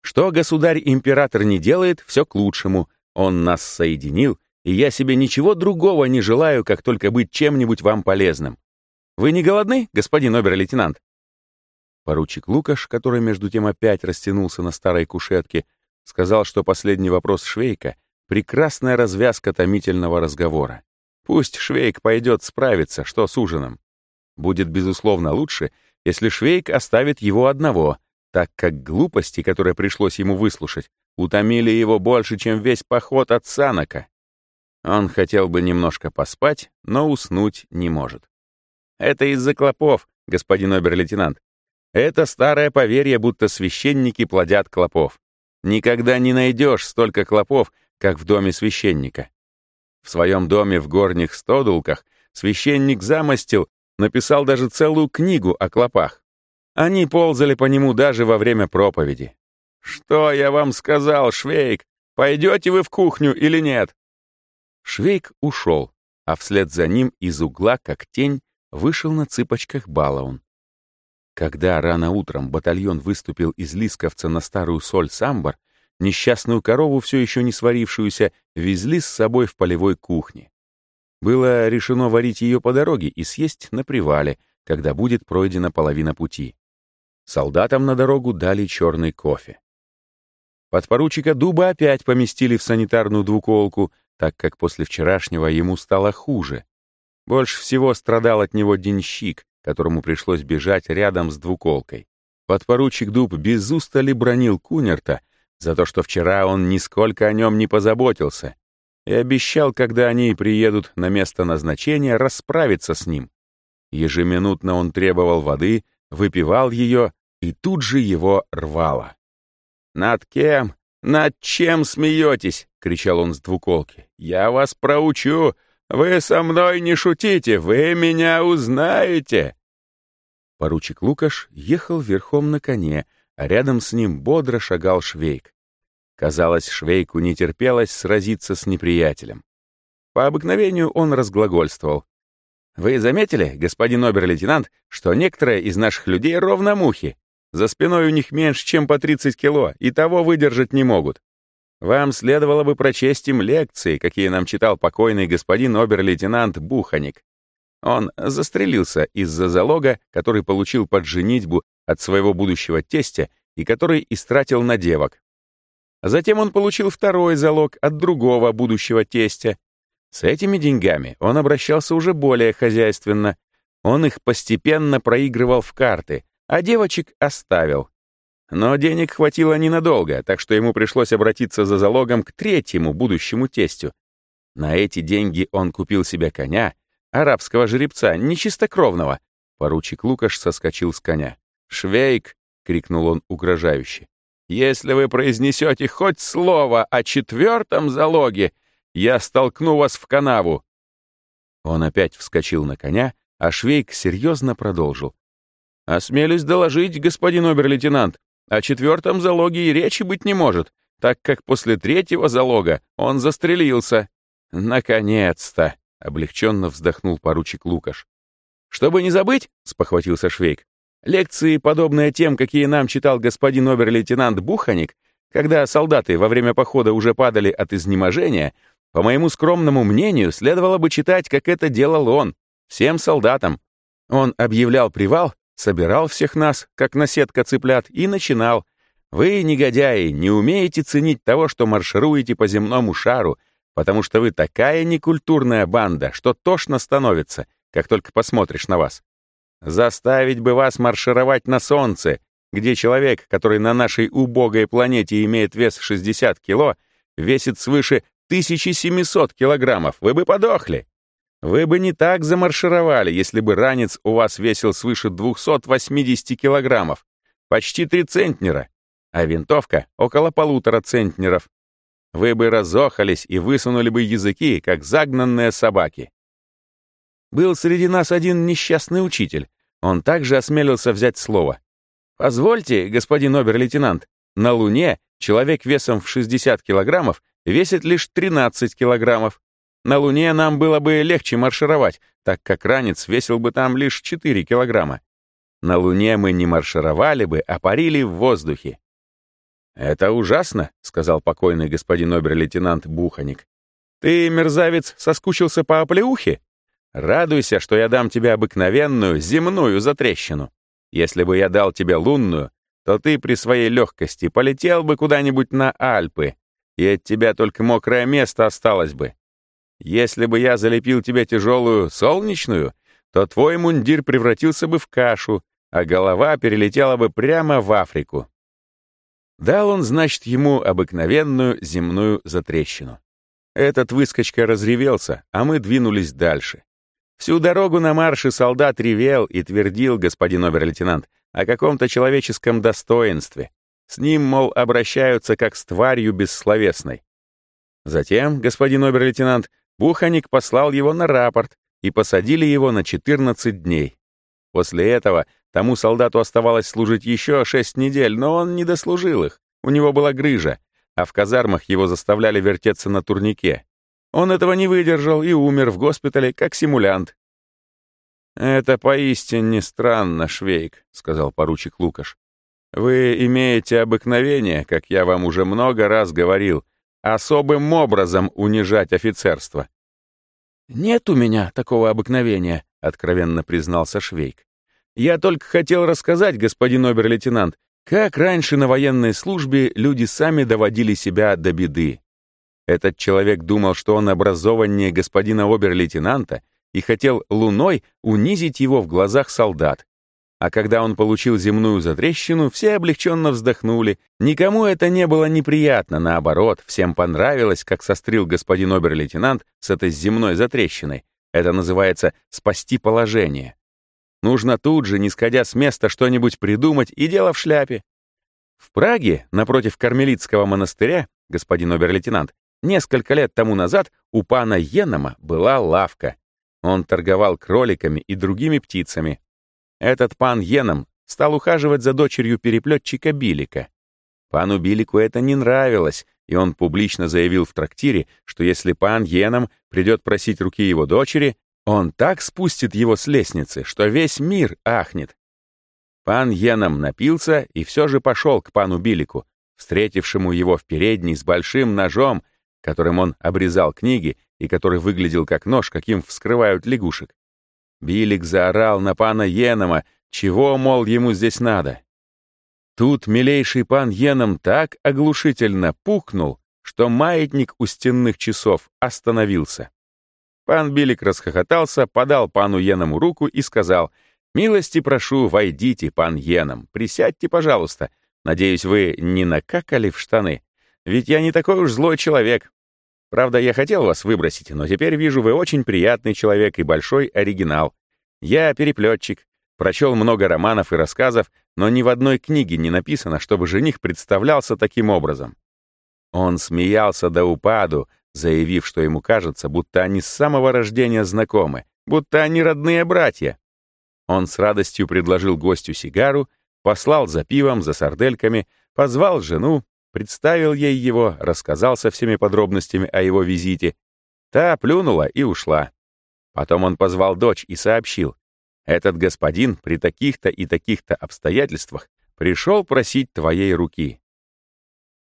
Что государь-император не делает, все к лучшему. Он нас соединил, и я себе ничего другого не желаю, как только быть чем-нибудь вам полезным. Вы не голодны, господин обер-лейтенант? Поручик Лукаш, который между тем опять растянулся на старой кушетке, сказал, что последний вопрос Швейка — прекрасная развязка томительного разговора. Пусть Швейк пойдет справиться, что с ужином. Будет, безусловно, лучше, если Швейк оставит его одного, так как глупости, которые пришлось ему выслушать, утомили его больше, чем весь поход от Санака. Он хотел бы немножко поспать, но уснуть не может. Это из-за клопов, господин обер-лейтенант. Это старое поверье, будто священники плодят клопов. Никогда не найдешь столько клопов, как в доме священника. В своем доме в горних стодулках священник замостил, написал даже целую книгу о клопах. Они ползали по нему даже во время проповеди. «Что я вам сказал, Швейк? Пойдете вы в кухню или нет?» Швейк ушел, а вслед за ним из угла, как тень, вышел на цыпочках Балаун. Когда рано утром батальон выступил из Лисковца на Старую Соль-Самбор, Несчастную корову, все еще не сварившуюся, везли с собой в полевой кухне. Было решено варить ее по дороге и съесть на привале, когда будет пройдена половина пути. Солдатам на дорогу дали черный кофе. Подпоручика Дуба опять поместили в санитарную двуколку, так как после вчерашнего ему стало хуже. Больше всего страдал от него денщик, которому пришлось бежать рядом с двуколкой. Подпоручик Дуб без устали бронил Кунерта, за то, что вчера он нисколько о нем не позаботился и обещал, когда они приедут на место назначения, расправиться с ним. Ежеминутно он требовал воды, выпивал ее, и тут же его рвало. «Над кем? Над чем смеетесь?» — кричал он с двуколки. «Я вас проучу! Вы со мной не шутите! Вы меня узнаете!» Поручик Лукаш ехал верхом на коне, а рядом с ним бодро шагал Швейк. Казалось, Швейку не терпелось сразиться с неприятелем. По обыкновению он разглагольствовал. «Вы заметили, господин обер-лейтенант, что некоторые из наших людей ровно мухи? За спиной у них меньше, чем по 30 кило, и того выдержать не могут. Вам следовало бы прочесть им лекции, какие нам читал покойный господин обер-лейтенант Буханик. Он застрелился из-за залога, который получил под женитьбу от своего будущего тестя и который истратил на девок. Затем он получил второй залог от другого будущего тестя. С этими деньгами он обращался уже более хозяйственно. Он их постепенно проигрывал в карты, а девочек оставил. Но денег хватило ненадолго, так что ему пришлось обратиться за залогом к третьему будущему тестю. На эти деньги он купил себе коня — арабского жеребца, нечистокровного. Поручик Лукаш соскочил с коня. «Швейк!» — крикнул он угрожающе. «Если вы произнесете хоть слово о четвертом залоге, я столкну вас в канаву!» Он опять вскочил на коня, а Швейк серьезно продолжил. «Осмелюсь доложить, господин обер-лейтенант, о четвертом залоге и речи быть не может, так как после третьего залога он застрелился. Наконец-то!» — облегченно вздохнул поручик Лукаш. «Чтобы не забыть», — спохватился Швейк, «лекции, подобные тем, какие нам читал господин обер-лейтенант Буханик, когда солдаты во время похода уже падали от изнеможения, по моему скромному мнению, следовало бы читать, как это делал он, всем солдатам. Он объявлял привал, собирал всех нас, как наседка цыплят, и начинал. Вы, негодяи, не умеете ценить того, что маршируете по земному шару, потому что вы такая некультурная банда, что тошно становится, как только посмотришь на вас. Заставить бы вас маршировать на Солнце, где человек, который на нашей убогой планете имеет вес 60 кило, весит свыше 1700 килограммов, вы бы подохли. Вы бы не так замаршировали, если бы ранец у вас весил свыше 280 килограммов, почти 3 центнера, а винтовка — около полутора центнеров. Вы бы разохались и высунули бы языки, как загнанные собаки. Был среди нас один несчастный учитель. Он также осмелился взять слово. «Позвольте, господин обер-лейтенант, на Луне человек весом в 60 килограммов весит лишь 13 килограммов. На Луне нам было бы легче маршировать, так как ранец весил бы там лишь 4 килограмма. На Луне мы не маршировали бы, а парили в воздухе. «Это ужасно», — сказал покойный господин обер-лейтенант Буханик. «Ты, мерзавец, соскучился по оплеухе? Радуйся, что я дам тебе обыкновенную земную затрещину. Если бы я дал тебе лунную, то ты при своей легкости полетел бы куда-нибудь на Альпы, и от тебя только мокрое место осталось бы. Если бы я залепил тебе тяжелую солнечную, то твой мундир превратился бы в кашу, а голова перелетела бы прямо в Африку. Дал он, значит, ему обыкновенную земную затрещину. Этот выскочка разревелся, а мы двинулись дальше. Всю дорогу на марше солдат ревел и твердил господин обер-лейтенант о каком-то человеческом достоинстве. С ним, мол, обращаются как с тварью бессловесной. Затем господин обер-лейтенант Буханик послал его на рапорт и посадили его на 14 дней. После этого Тому солдату оставалось служить еще шесть недель, но он не дослужил их. У него была грыжа, а в казармах его заставляли вертеться на турнике. Он этого не выдержал и умер в госпитале как симулянт. «Это поистине странно, Швейк», — сказал поручик Лукаш. «Вы имеете обыкновение, как я вам уже много раз говорил, особым образом унижать офицерство». «Нет у меня такого обыкновения», — откровенно признался Швейк. Я только хотел рассказать, господин обер-лейтенант, как раньше на военной службе люди сами доводили себя до беды. Этот человек думал, что он образованнее господина обер-лейтенанта и хотел луной унизить его в глазах солдат. А когда он получил земную затрещину, все облегченно вздохнули. Никому это не было неприятно, наоборот, всем понравилось, как сострил господин обер-лейтенант с этой земной затрещиной. Это называется «спасти положение». Нужно тут же, не сходя с места, что-нибудь придумать, и дело в шляпе. В Праге, напротив Кармелитского монастыря, господин обер-лейтенант, несколько лет тому назад у пана Йенома была лавка. Он торговал кроликами и другими птицами, этот пан Йеном стал ухаживать за дочерью переплетчика Билика. Пану Билику это не нравилось, и он публично заявил в трактире, что если пан Йеном придет просить руки его дочери, он так спустит его с лестницы, что весь мир ахнет. Пан Йеном напился и все же пошел к пану Билику, встретившему его в передней с большим ножом, которым он обрезал книги и который выглядел как нож, каким вскрывают лягушек. Билик заорал на пана Енома, чего, мол, ему здесь надо. Тут милейший пан Еном так оглушительно пукнул, что маятник у стенных часов остановился. Пан Билик расхохотался, подал пану Еному руку и сказал, «Милости прошу, войдите, пан Еном, присядьте, пожалуйста. Надеюсь, вы не накакали в штаны, ведь я не такой уж злой человек. Правда, я хотел вас выбросить, но теперь вижу, вы очень приятный человек и большой оригинал. Я переплетчик, прочел много романов и рассказов, но ни в одной книге не написано, чтобы жених представлялся таким образом. Он смеялся до упаду, заявив, что ему кажется, будто они с самого рождения знакомы, будто они родные братья. Он с радостью предложил гостю сигару, послал за пивом, за сардельками, позвал жену, Представил ей его, рассказал со всеми подробностями о его визите. Та плюнула и ушла. Потом он позвал дочь и сообщил. «Этот господин при таких-то и таких-то обстоятельствах пришел просить твоей руки».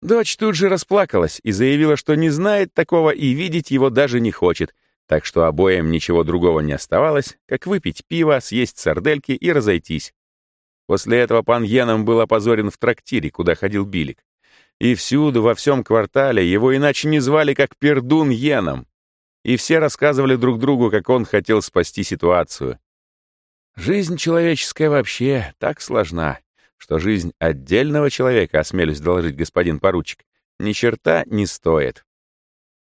Дочь тут же расплакалась и заявила, что не знает такого и видеть его даже не хочет, так что обоим ничего другого не оставалось, как выпить пиво, съесть сардельки и разойтись. После этого пан Йеном был опозорен в трактире, куда ходил Билик. И всюду, во всем квартале, его иначе не звали, как Пердун Йеном. И все рассказывали друг другу, как он хотел спасти ситуацию. Жизнь человеческая вообще так сложна, что жизнь отдельного человека, осмелюсь доложить господин поручик, ни черта не стоит.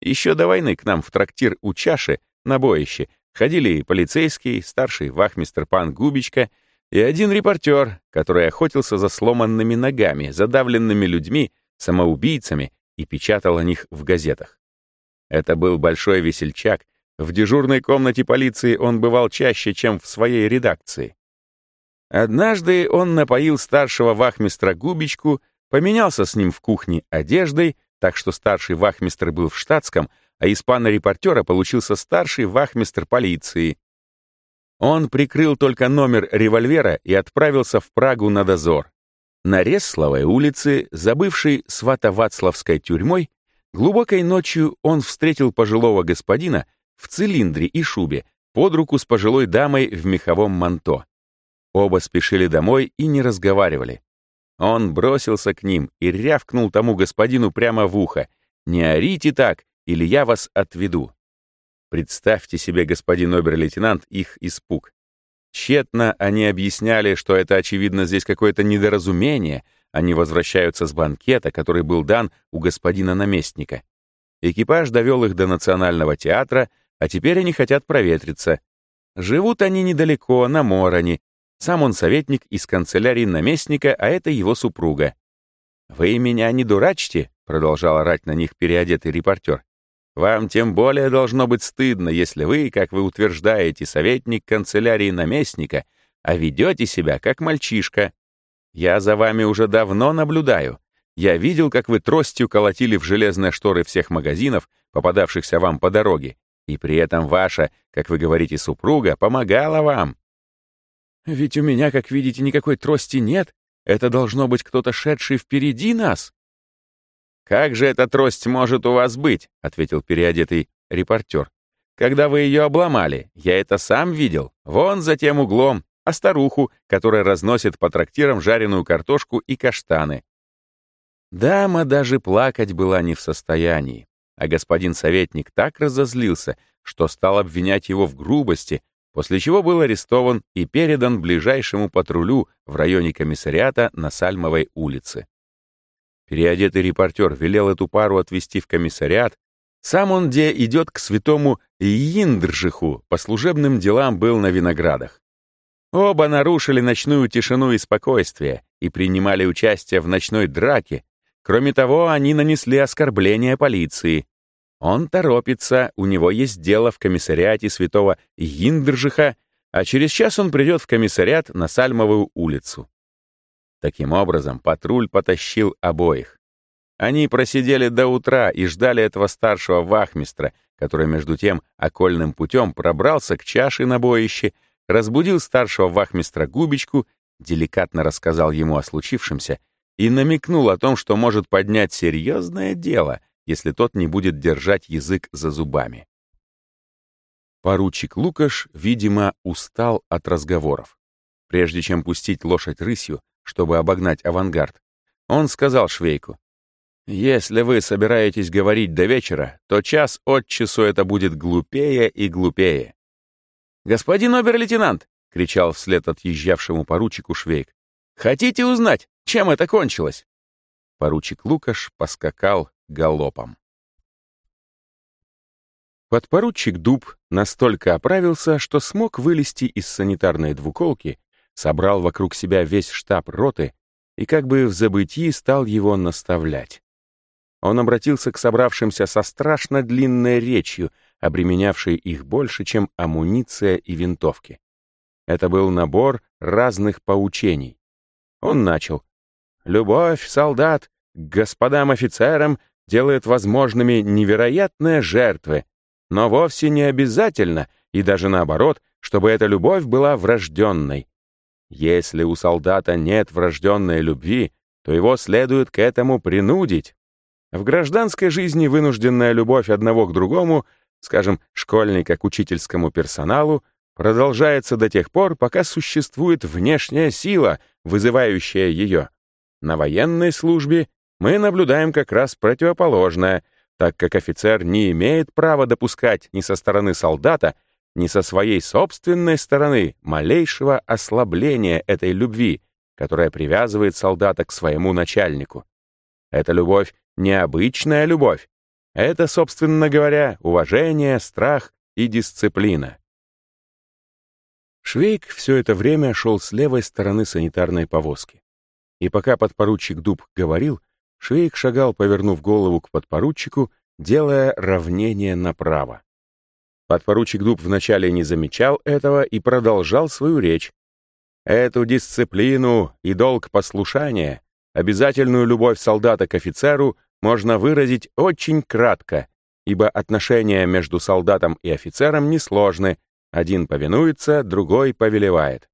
Еще до войны к нам в трактир у чаши на боище ходили и полицейский, старший вахмистр пан Губичка и один репортер, который охотился за сломанными ногами, задавленными людьми самоубийцами и печатал о них в газетах. Это был большой весельчак, в дежурной комнате полиции он бывал чаще, чем в своей редакции. Однажды он напоил старшего вахмистра Губичку, поменялся с ним в кухне одеждой, так что старший вахмистр был в штатском, а из пана репортера получился старший вахмистр полиции. Он прикрыл только номер револьвера и отправился в Прагу на дозор. На Ресловой улице, забывшей Свато-Вацлавской тюрьмой, глубокой ночью он встретил пожилого господина в цилиндре и шубе под руку с пожилой дамой в меховом манто. Оба спешили домой и не разговаривали. Он бросился к ним и рявкнул тому господину прямо в ухо. «Не орите так, или я вас отведу». Представьте себе, господин обер-лейтенант, их испуг. Тщетно они объясняли, что это, очевидно, здесь какое-то недоразумение, они возвращаются с банкета, который был дан у господина наместника. Экипаж довел их до Национального театра, а теперь они хотят проветриться. Живут они недалеко, на Мороне. Сам он советник из канцелярии наместника, а это его супруга. «Вы меня не дурачьте», — продолжал орать на них переодетый репортер. Вам тем более должно быть стыдно, если вы, как вы утверждаете, советник канцелярии наместника, а ведете себя как мальчишка. Я за вами уже давно наблюдаю. Я видел, как вы тростью колотили в железные шторы всех магазинов, попадавшихся вам по дороге, и при этом ваша, как вы говорите, супруга помогала вам. Ведь у меня, как видите, никакой трости нет. Это должно быть кто-то шедший впереди нас. «Как же эта трость может у вас быть?» — ответил переодетый репортер. «Когда вы ее обломали, я это сам видел. Вон за тем углом, а старуху, которая разносит по трактирам жареную картошку и каштаны». Дама даже плакать была не в состоянии, а господин советник так разозлился, что стал обвинять его в грубости, после чего был арестован и передан ближайшему патрулю в районе комиссариата на Сальмовой улице. Переодетый репортер велел эту пару отвезти в комиссариат, сам он где идет к святому Йиндржиху, по служебным делам был на виноградах. Оба нарушили ночную тишину и спокойствие и принимали участие в ночной драке. Кроме того, они нанесли оскорбление полиции. Он торопится, у него есть дело в комиссариате святого Йиндржиха, а через час он придет в комиссариат на Сальмовую улицу. Таким образом, патруль потащил обоих. Они просидели до утра и ждали этого старшего вахмистра, который, между тем, окольным путем пробрался к чаше на боище, разбудил старшего вахмистра Губичку, деликатно рассказал ему о случившемся и намекнул о том, что может поднять серьезное дело, если тот не будет держать язык за зубами. Поручик Лукаш, видимо, устал от разговоров. Прежде чем пустить лошадь рысью, чтобы обогнать авангард, он сказал Швейку, «Если вы собираетесь говорить до вечера, то час от часу это будет глупее и глупее». «Господин обер-лейтенант!» — кричал вслед отъезжавшему поручику Швейк. «Хотите узнать, чем это кончилось?» Поручик Лукаш поскакал галопом. Подпоручик Дуб настолько оправился, что смог вылезти из санитарной двуколки собрал вокруг себя весь штаб роты и как бы в забытии стал его наставлять. Он обратился к собравшимся со страшно длинной речью, обременявшей их больше, чем амуниция и винтовки. Это был набор разных поучений. Он начал. «Любовь, солдат, к господам офицерам делает возможными невероятные жертвы, но вовсе не обязательно, и даже наоборот, чтобы эта любовь была врожденной. Если у солдата нет врожденной любви, то его следует к этому принудить. В гражданской жизни вынужденная любовь одного к другому, скажем, школьника к учительскому персоналу, продолжается до тех пор, пока существует внешняя сила, вызывающая ее. На военной службе мы наблюдаем как раз противоположное, так как офицер не имеет права допускать ни со стороны солдата, ни со своей собственной стороны малейшего ослабления этой любви, которая привязывает солдата к своему начальнику. Эта любовь — необычная любовь. Это, собственно говоря, уважение, страх и дисциплина. Швейк все это время шел с левой стороны санитарной повозки. И пока подпоручик Дуб говорил, Швейк шагал, повернув голову к подпоручику, делая равнение направо. Подпоручик Дуб вначале не замечал этого и продолжал свою речь. Эту дисциплину и долг послушания, обязательную любовь солдата к офицеру можно выразить очень кратко, ибо отношения между солдатом и офицером несложны, один повинуется, другой повелевает.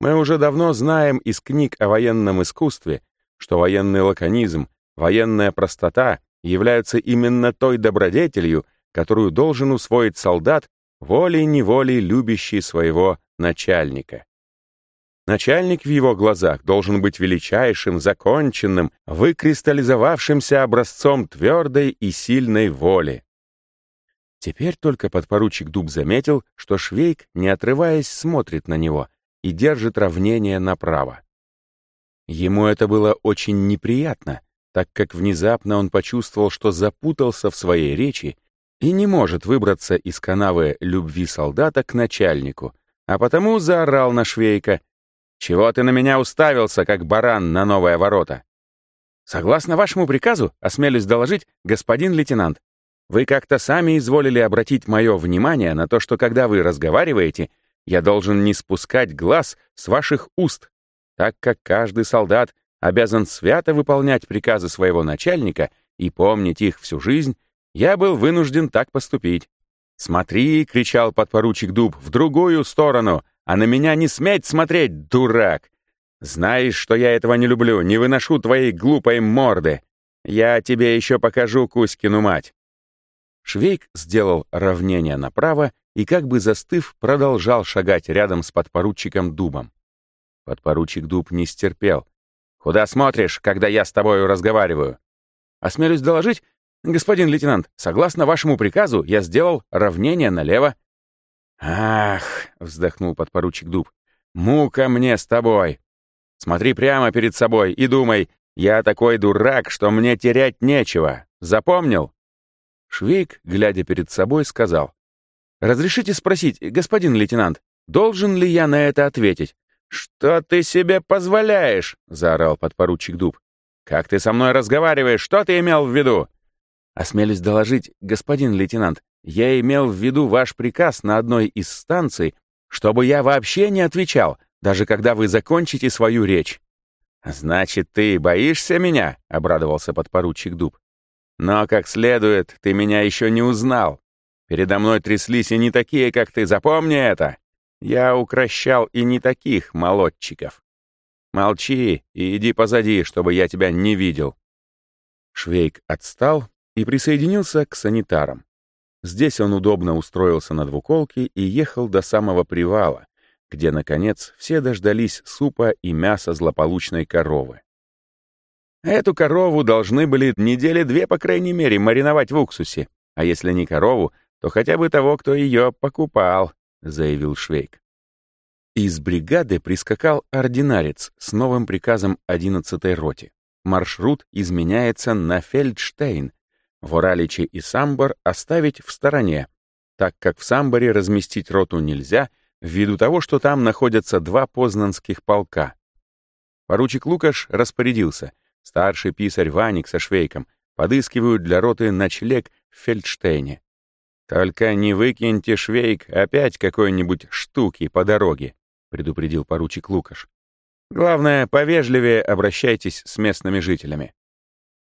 Мы уже давно знаем из книг о военном искусстве, что военный лаконизм, военная простота являются именно той добродетелью, которую должен усвоить солдат, волей-неволей любящий своего начальника. Начальник в его глазах должен быть величайшим, законченным, выкристаллизовавшимся образцом твердой и сильной воли. Теперь только подпоручик Дуб заметил, что Швейк, не отрываясь, смотрит на него и держит равнение направо. Ему это было очень неприятно, так как внезапно он почувствовал, что запутался в своей речи и не может выбраться из канавы любви солдата к начальнику, а потому заорал на Швейка. «Чего ты на меня уставился, как баран на новые ворота?» «Согласно вашему приказу, осмелюсь доложить, господин лейтенант, вы как-то сами изволили обратить мое внимание на то, что когда вы разговариваете, я должен не спускать глаз с ваших уст, так как каждый солдат обязан свято выполнять приказы своего начальника и помнить их всю жизнь я был вынужден так поступить. «Смотри!» — кричал подпоручик Дуб, — «в другую сторону, а на меня не сметь смотреть, дурак! Знаешь, что я этого не люблю, не выношу твоей глупой морды. Я тебе еще покажу Кузькину мать». Швейк сделал равнение направо и, как бы застыв, продолжал шагать рядом с подпоручиком Дубом. Подпоручик Дуб не стерпел. «Куда смотришь, когда я с тобою разговариваю?» «Осмелюсь доложить, «Господин лейтенант, согласно вашему приказу, я сделал равнение налево». «Ах!» — вздохнул подпоручик Дуб. «Мука мне с тобой! Смотри прямо перед собой и думай, я такой дурак, что мне терять нечего. Запомнил?» Швейк, глядя перед собой, сказал. «Разрешите спросить, господин лейтенант, должен ли я на это ответить?» «Что ты себе позволяешь?» — заорал подпоручик Дуб. «Как ты со мной разговариваешь? Что ты имел в виду?» «Осмелюсь доложить, господин лейтенант, я имел в виду ваш приказ на одной из станций, чтобы я вообще не отвечал, даже когда вы закончите свою речь». «Значит, ты боишься меня?» — обрадовался подпоручик Дуб. «Но, как следует, ты меня еще не узнал. Передо мной тряслись и не такие, как ты, запомни это. Я укращал и не таких молодчиков. Молчи и иди позади, чтобы я тебя не видел». Швейк отстал и присоединился к санитарам. Здесь он удобно устроился на двуколке и ехал до самого привала, где, наконец, все дождались супа и мяса злополучной коровы. Эту корову должны были недели две, по крайней мере, мариновать в уксусе, а если не корову, то хотя бы того, кто ее покупал, — заявил Швейк. Из бригады прискакал ординарец с новым приказом 11-й роте. Маршрут изменяется на Фельдштейн, Вораличи и Самбор оставить в стороне, так как в Самборе разместить роту нельзя, ввиду того, что там находятся два познанских полка. Поручик Лукаш распорядился. Старший писарь Ваник со Швейком подыскивают для роты ночлег в Фельдштейне. «Только не выкиньте, Швейк, опять какой-нибудь штуки по дороге», предупредил поручик Лукаш. «Главное, повежливее обращайтесь с местными жителями.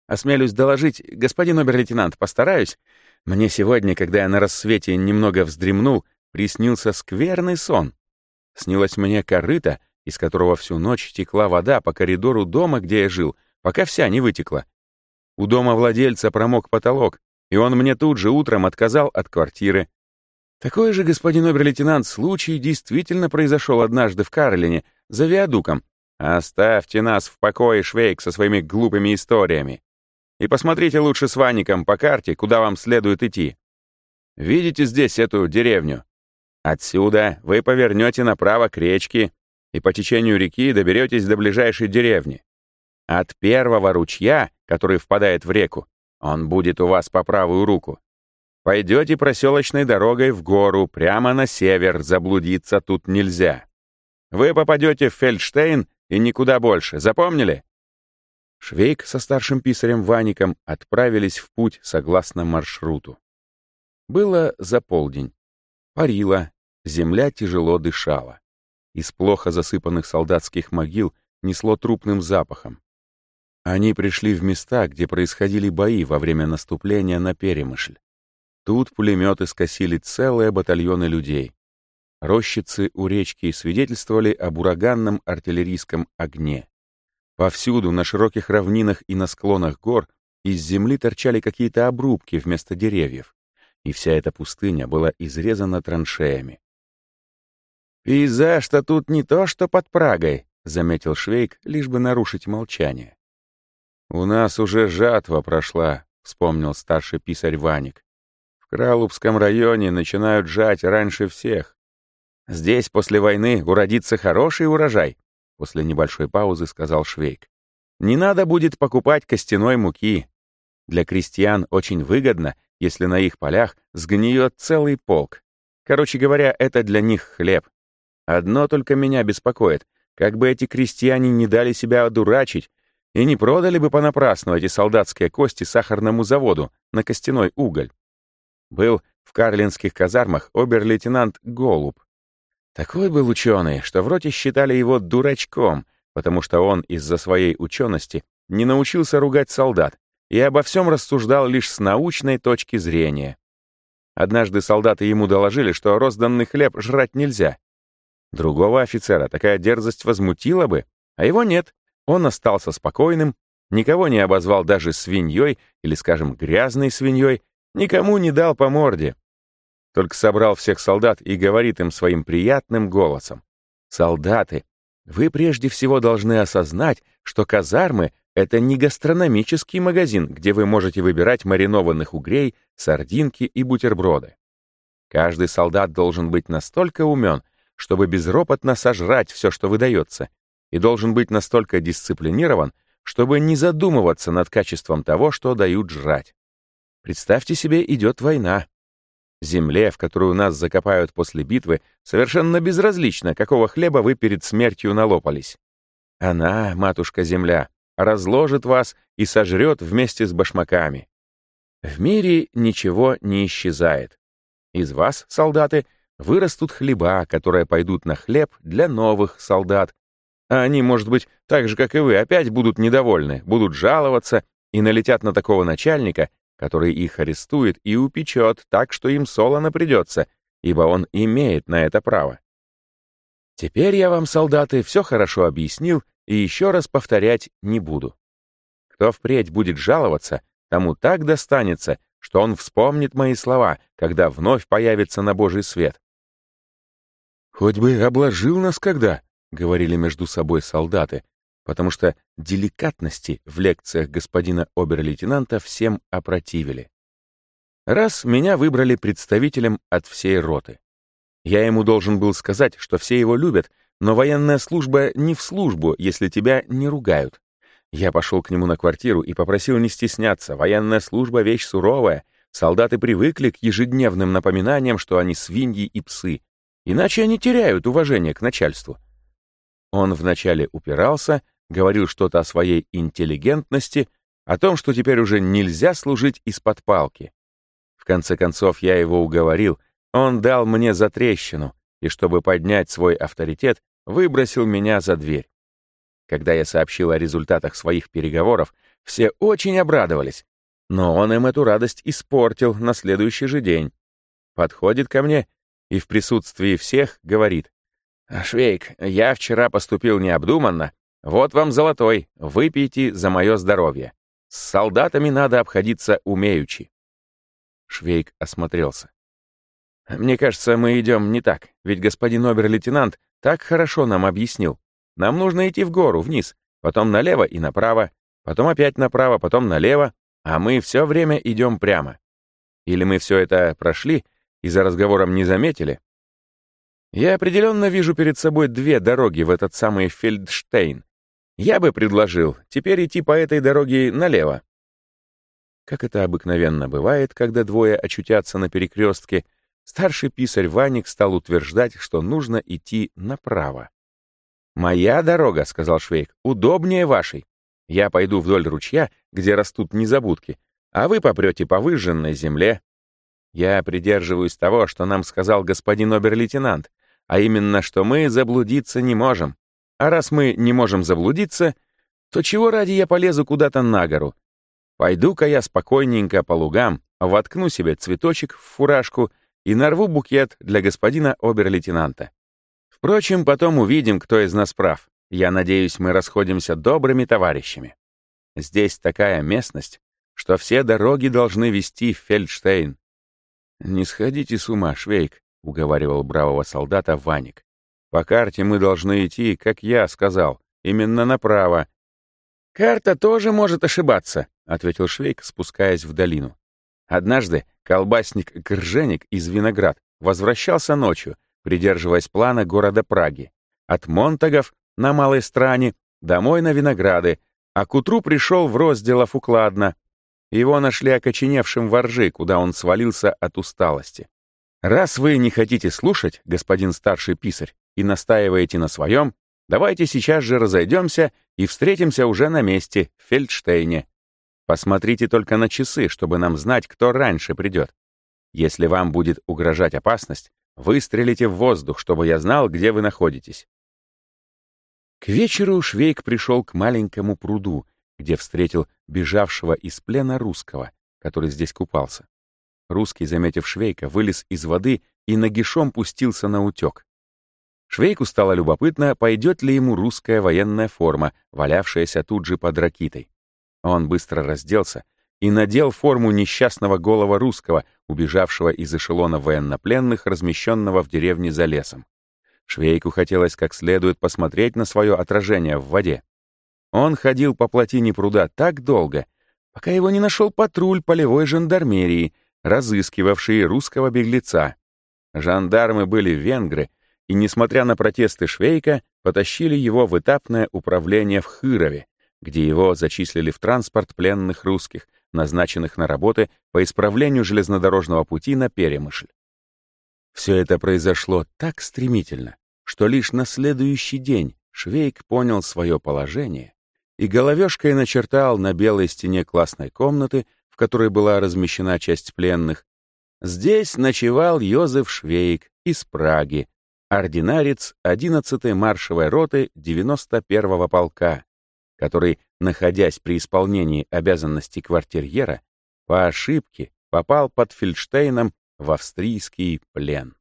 Осмелюсь доложить, господин обер-лейтенант, постараюсь. Мне сегодня, когда я на рассвете немного вздремнул, приснился скверный сон. Снилось мне корыто, из которого всю ночь текла вода по коридору дома, где я жил, пока вся не вытекла. У дома владельца промок потолок, и он мне тут же утром отказал от квартиры. Такой же, господин обер-лейтенант, случай действительно произошел однажды в Карлине, за виадуком. Оставьте нас в покое, Швейк, со своими глупыми историями. И посмотрите лучше с Ваником по карте, куда вам следует идти. Видите здесь эту деревню? Отсюда вы повернете направо к речке и по течению реки доберетесь до ближайшей деревни. От первого ручья, который впадает в реку, он будет у вас по правую руку. Пойдете проселочной дорогой в гору, прямо на север, заблудиться тут нельзя. Вы попадете в Фельдштейн и никуда больше, запомнили? Швейк со старшим писарем Ваником отправились в путь согласно маршруту. Было за полдень. Парило, земля тяжело дышала. Из плохо засыпанных солдатских могил несло трупным запахом. Они пришли в места, где происходили бои во время наступления на Перемышль. Тут пулеметы скосили целые батальоны людей. Рощицы у речки свидетельствовали об ураганном артиллерийском огне. Повсюду, на широких равнинах и на склонах гор, из земли торчали какие-то обрубки вместо деревьев, и вся эта пустыня была изрезана траншеями. «Пейзаж-то тут не то, что под Прагой», — заметил Швейк, лишь бы нарушить молчание. «У нас уже жатва прошла», — вспомнил старший писарь Ваник. «В Кралубском районе начинают жать раньше всех. Здесь после войны уродится хороший урожай», После небольшой паузы сказал Швейк. «Не надо будет покупать костяной муки. Для крестьян очень выгодно, если на их полях сгниет целый полк. Короче говоря, это для них хлеб. Одно только меня беспокоит, как бы эти крестьяне не дали себя одурачить и не продали бы понапрасну эти солдатские кости сахарному заводу на костяной уголь. Был в карлинских казармах обер-лейтенант Голуб. Такой был ученый, что в роте считали его дурачком, потому что он из-за своей учености не научился ругать солдат и обо всем рассуждал лишь с научной точки зрения. Однажды солдаты ему доложили, что розданный хлеб жрать нельзя. Другого офицера такая дерзость возмутила бы, а его нет. Он остался спокойным, никого не обозвал даже свиньей или, скажем, грязной свиньей, никому не дал по морде, только собрал всех солдат и говорит им своим приятным голосом. «Солдаты, вы прежде всего должны осознать, что казармы — это не гастрономический магазин, где вы можете выбирать маринованных угрей, сардинки и бутерброды. Каждый солдат должен быть настолько умен, чтобы безропотно сожрать все, что выдается, и должен быть настолько дисциплинирован, чтобы не задумываться над качеством того, что дают жрать. Представьте себе, идет война. Земле, в которую нас закопают после битвы, совершенно безразлично, какого хлеба вы перед смертью налопались. Она, матушка-земля, разложит вас и сожрет вместе с башмаками. В мире ничего не исчезает. Из вас, солдаты, вырастут хлеба, которые пойдут на хлеб для новых солдат. А они, может быть, так же, как и вы, опять будут недовольны, будут жаловаться и налетят на такого начальника, который их арестует и упечет так, что им солоно придется, ибо он имеет на это право. Теперь я вам, солдаты, все хорошо объяснил и еще раз повторять не буду. Кто впредь будет жаловаться, тому так достанется, что он вспомнит мои слова, когда вновь появится на Божий свет. «Хоть бы обложил нас когда», — говорили между собой солдаты, потому что деликатности в лекциях господина обер-лейтенанта всем опротивили. Раз меня выбрали представителем от всей роты. Я ему должен был сказать, что все его любят, но военная служба не в службу, если тебя не ругают. Я пошел к нему на квартиру и попросил не стесняться. Военная служба — вещь суровая. Солдаты привыкли к ежедневным напоминаниям, что они свиньи и псы. Иначе они теряют уважение к начальству. Он вначале упирался, говорил что-то о своей интеллигентности, о том, что теперь уже нельзя служить из-под палки. В конце концов, я его уговорил, он дал мне затрещину, и чтобы поднять свой авторитет, выбросил меня за дверь. Когда я сообщил о результатах своих переговоров, все очень обрадовались, но он им эту радость испортил на следующий же день. Подходит ко мне и в присутствии всех говорит, «Швейк, я вчера поступил необдуманно, вот вам золотой, выпейте за мое здоровье. С солдатами надо обходиться умеючи. Швейк осмотрелся. Мне кажется, мы идем не так, ведь господин обер-лейтенант так хорошо нам объяснил. Нам нужно идти в гору, вниз, потом налево и направо, потом опять направо, потом налево, а мы все время идем прямо. Или мы все это прошли и за разговором не заметили? Я определенно вижу перед собой две дороги в этот самый Фельдштейн, я бы предложил теперь идти по этой дороге налево. Как это обыкновенно бывает, когда двое очутятся на перекрестке, старший писарь Ваник стал утверждать, что нужно идти направо. «Моя дорога», — сказал Швейк, — «удобнее вашей. Я пойду вдоль ручья, где растут незабудки, а вы попрете по выжженной земле. Я придерживаюсь того, что нам сказал господин обер-лейтенант, а именно, что мы заблудиться не можем. А раз мы не можем заблудиться, то чего ради я полезу куда-то на гору? Пойду-ка я спокойненько по лугам, воткну себе цветочек в фуражку и нарву букет для господина обер-лейтенанта. Впрочем, потом увидим, кто из нас прав. Я надеюсь, мы расходимся добрыми товарищами. Здесь такая местность, что все дороги должны вести в Фельдштейн. «Не сходите с ума, Швейк», — уговаривал бравого солдата Ваник. По карте мы должны идти, как я сказал, именно направо. «Карта тоже может ошибаться», — ответил Швейк, спускаясь в долину. Однажды колбасник Грженик из Виноград возвращался ночью, придерживаясь плана города Праги. От Монтагов на Малой Стране домой на Винограды, а к утру пришел в Розделов укладно. Его нашли окоченевшим во ржи, куда он свалился от усталости. «Раз вы не хотите слушать, господин старший писарь, и настаиваете на своем, давайте сейчас же разойдемся и встретимся уже на месте, в Фельдштейне. Посмотрите только на часы, чтобы нам знать, кто раньше придет. Если вам будет угрожать опасность, выстрелите в воздух, чтобы я знал, где вы находитесь. К вечеру Швейк пришел к маленькому пруду, где встретил бежавшего из плена русского, который здесь купался. Русский, заметив Швейка, вылез из воды и нагишом пустился на утек. Швейку стало любопытно, пойдет ли ему русская военная форма, валявшаяся тут же под ракитой. Он быстро разделся и надел форму несчастного голого русского, убежавшего из эшелона военнопленных, размещенного в деревне за лесом. Швейку хотелось как следует посмотреть на свое отражение в воде. Он ходил по плотине пруда так долго, пока его не нашел патруль полевой жандармерии, разыскивавший русского беглеца, Жандармы были венгры, и, несмотря на протесты Швейка, потащили его в этапное управление в Хырове, где его зачислили в транспорт пленных русских, назначенных на работы по исправлению железнодорожного пути на Перемышль. Все это произошло так стремительно, что лишь на следующий день Швейк понял свое положение и головешкой начертал на белой стене классной комнаты, в которой была размещена часть пленных, Здесь ночевал Йозеф Швейк из Праги, ординарец 11-й маршевой роты 91-го полка, который, находясь при исполнении обязанностей квартирьера, по ошибке попал под Фельдштейном в австрийский плен.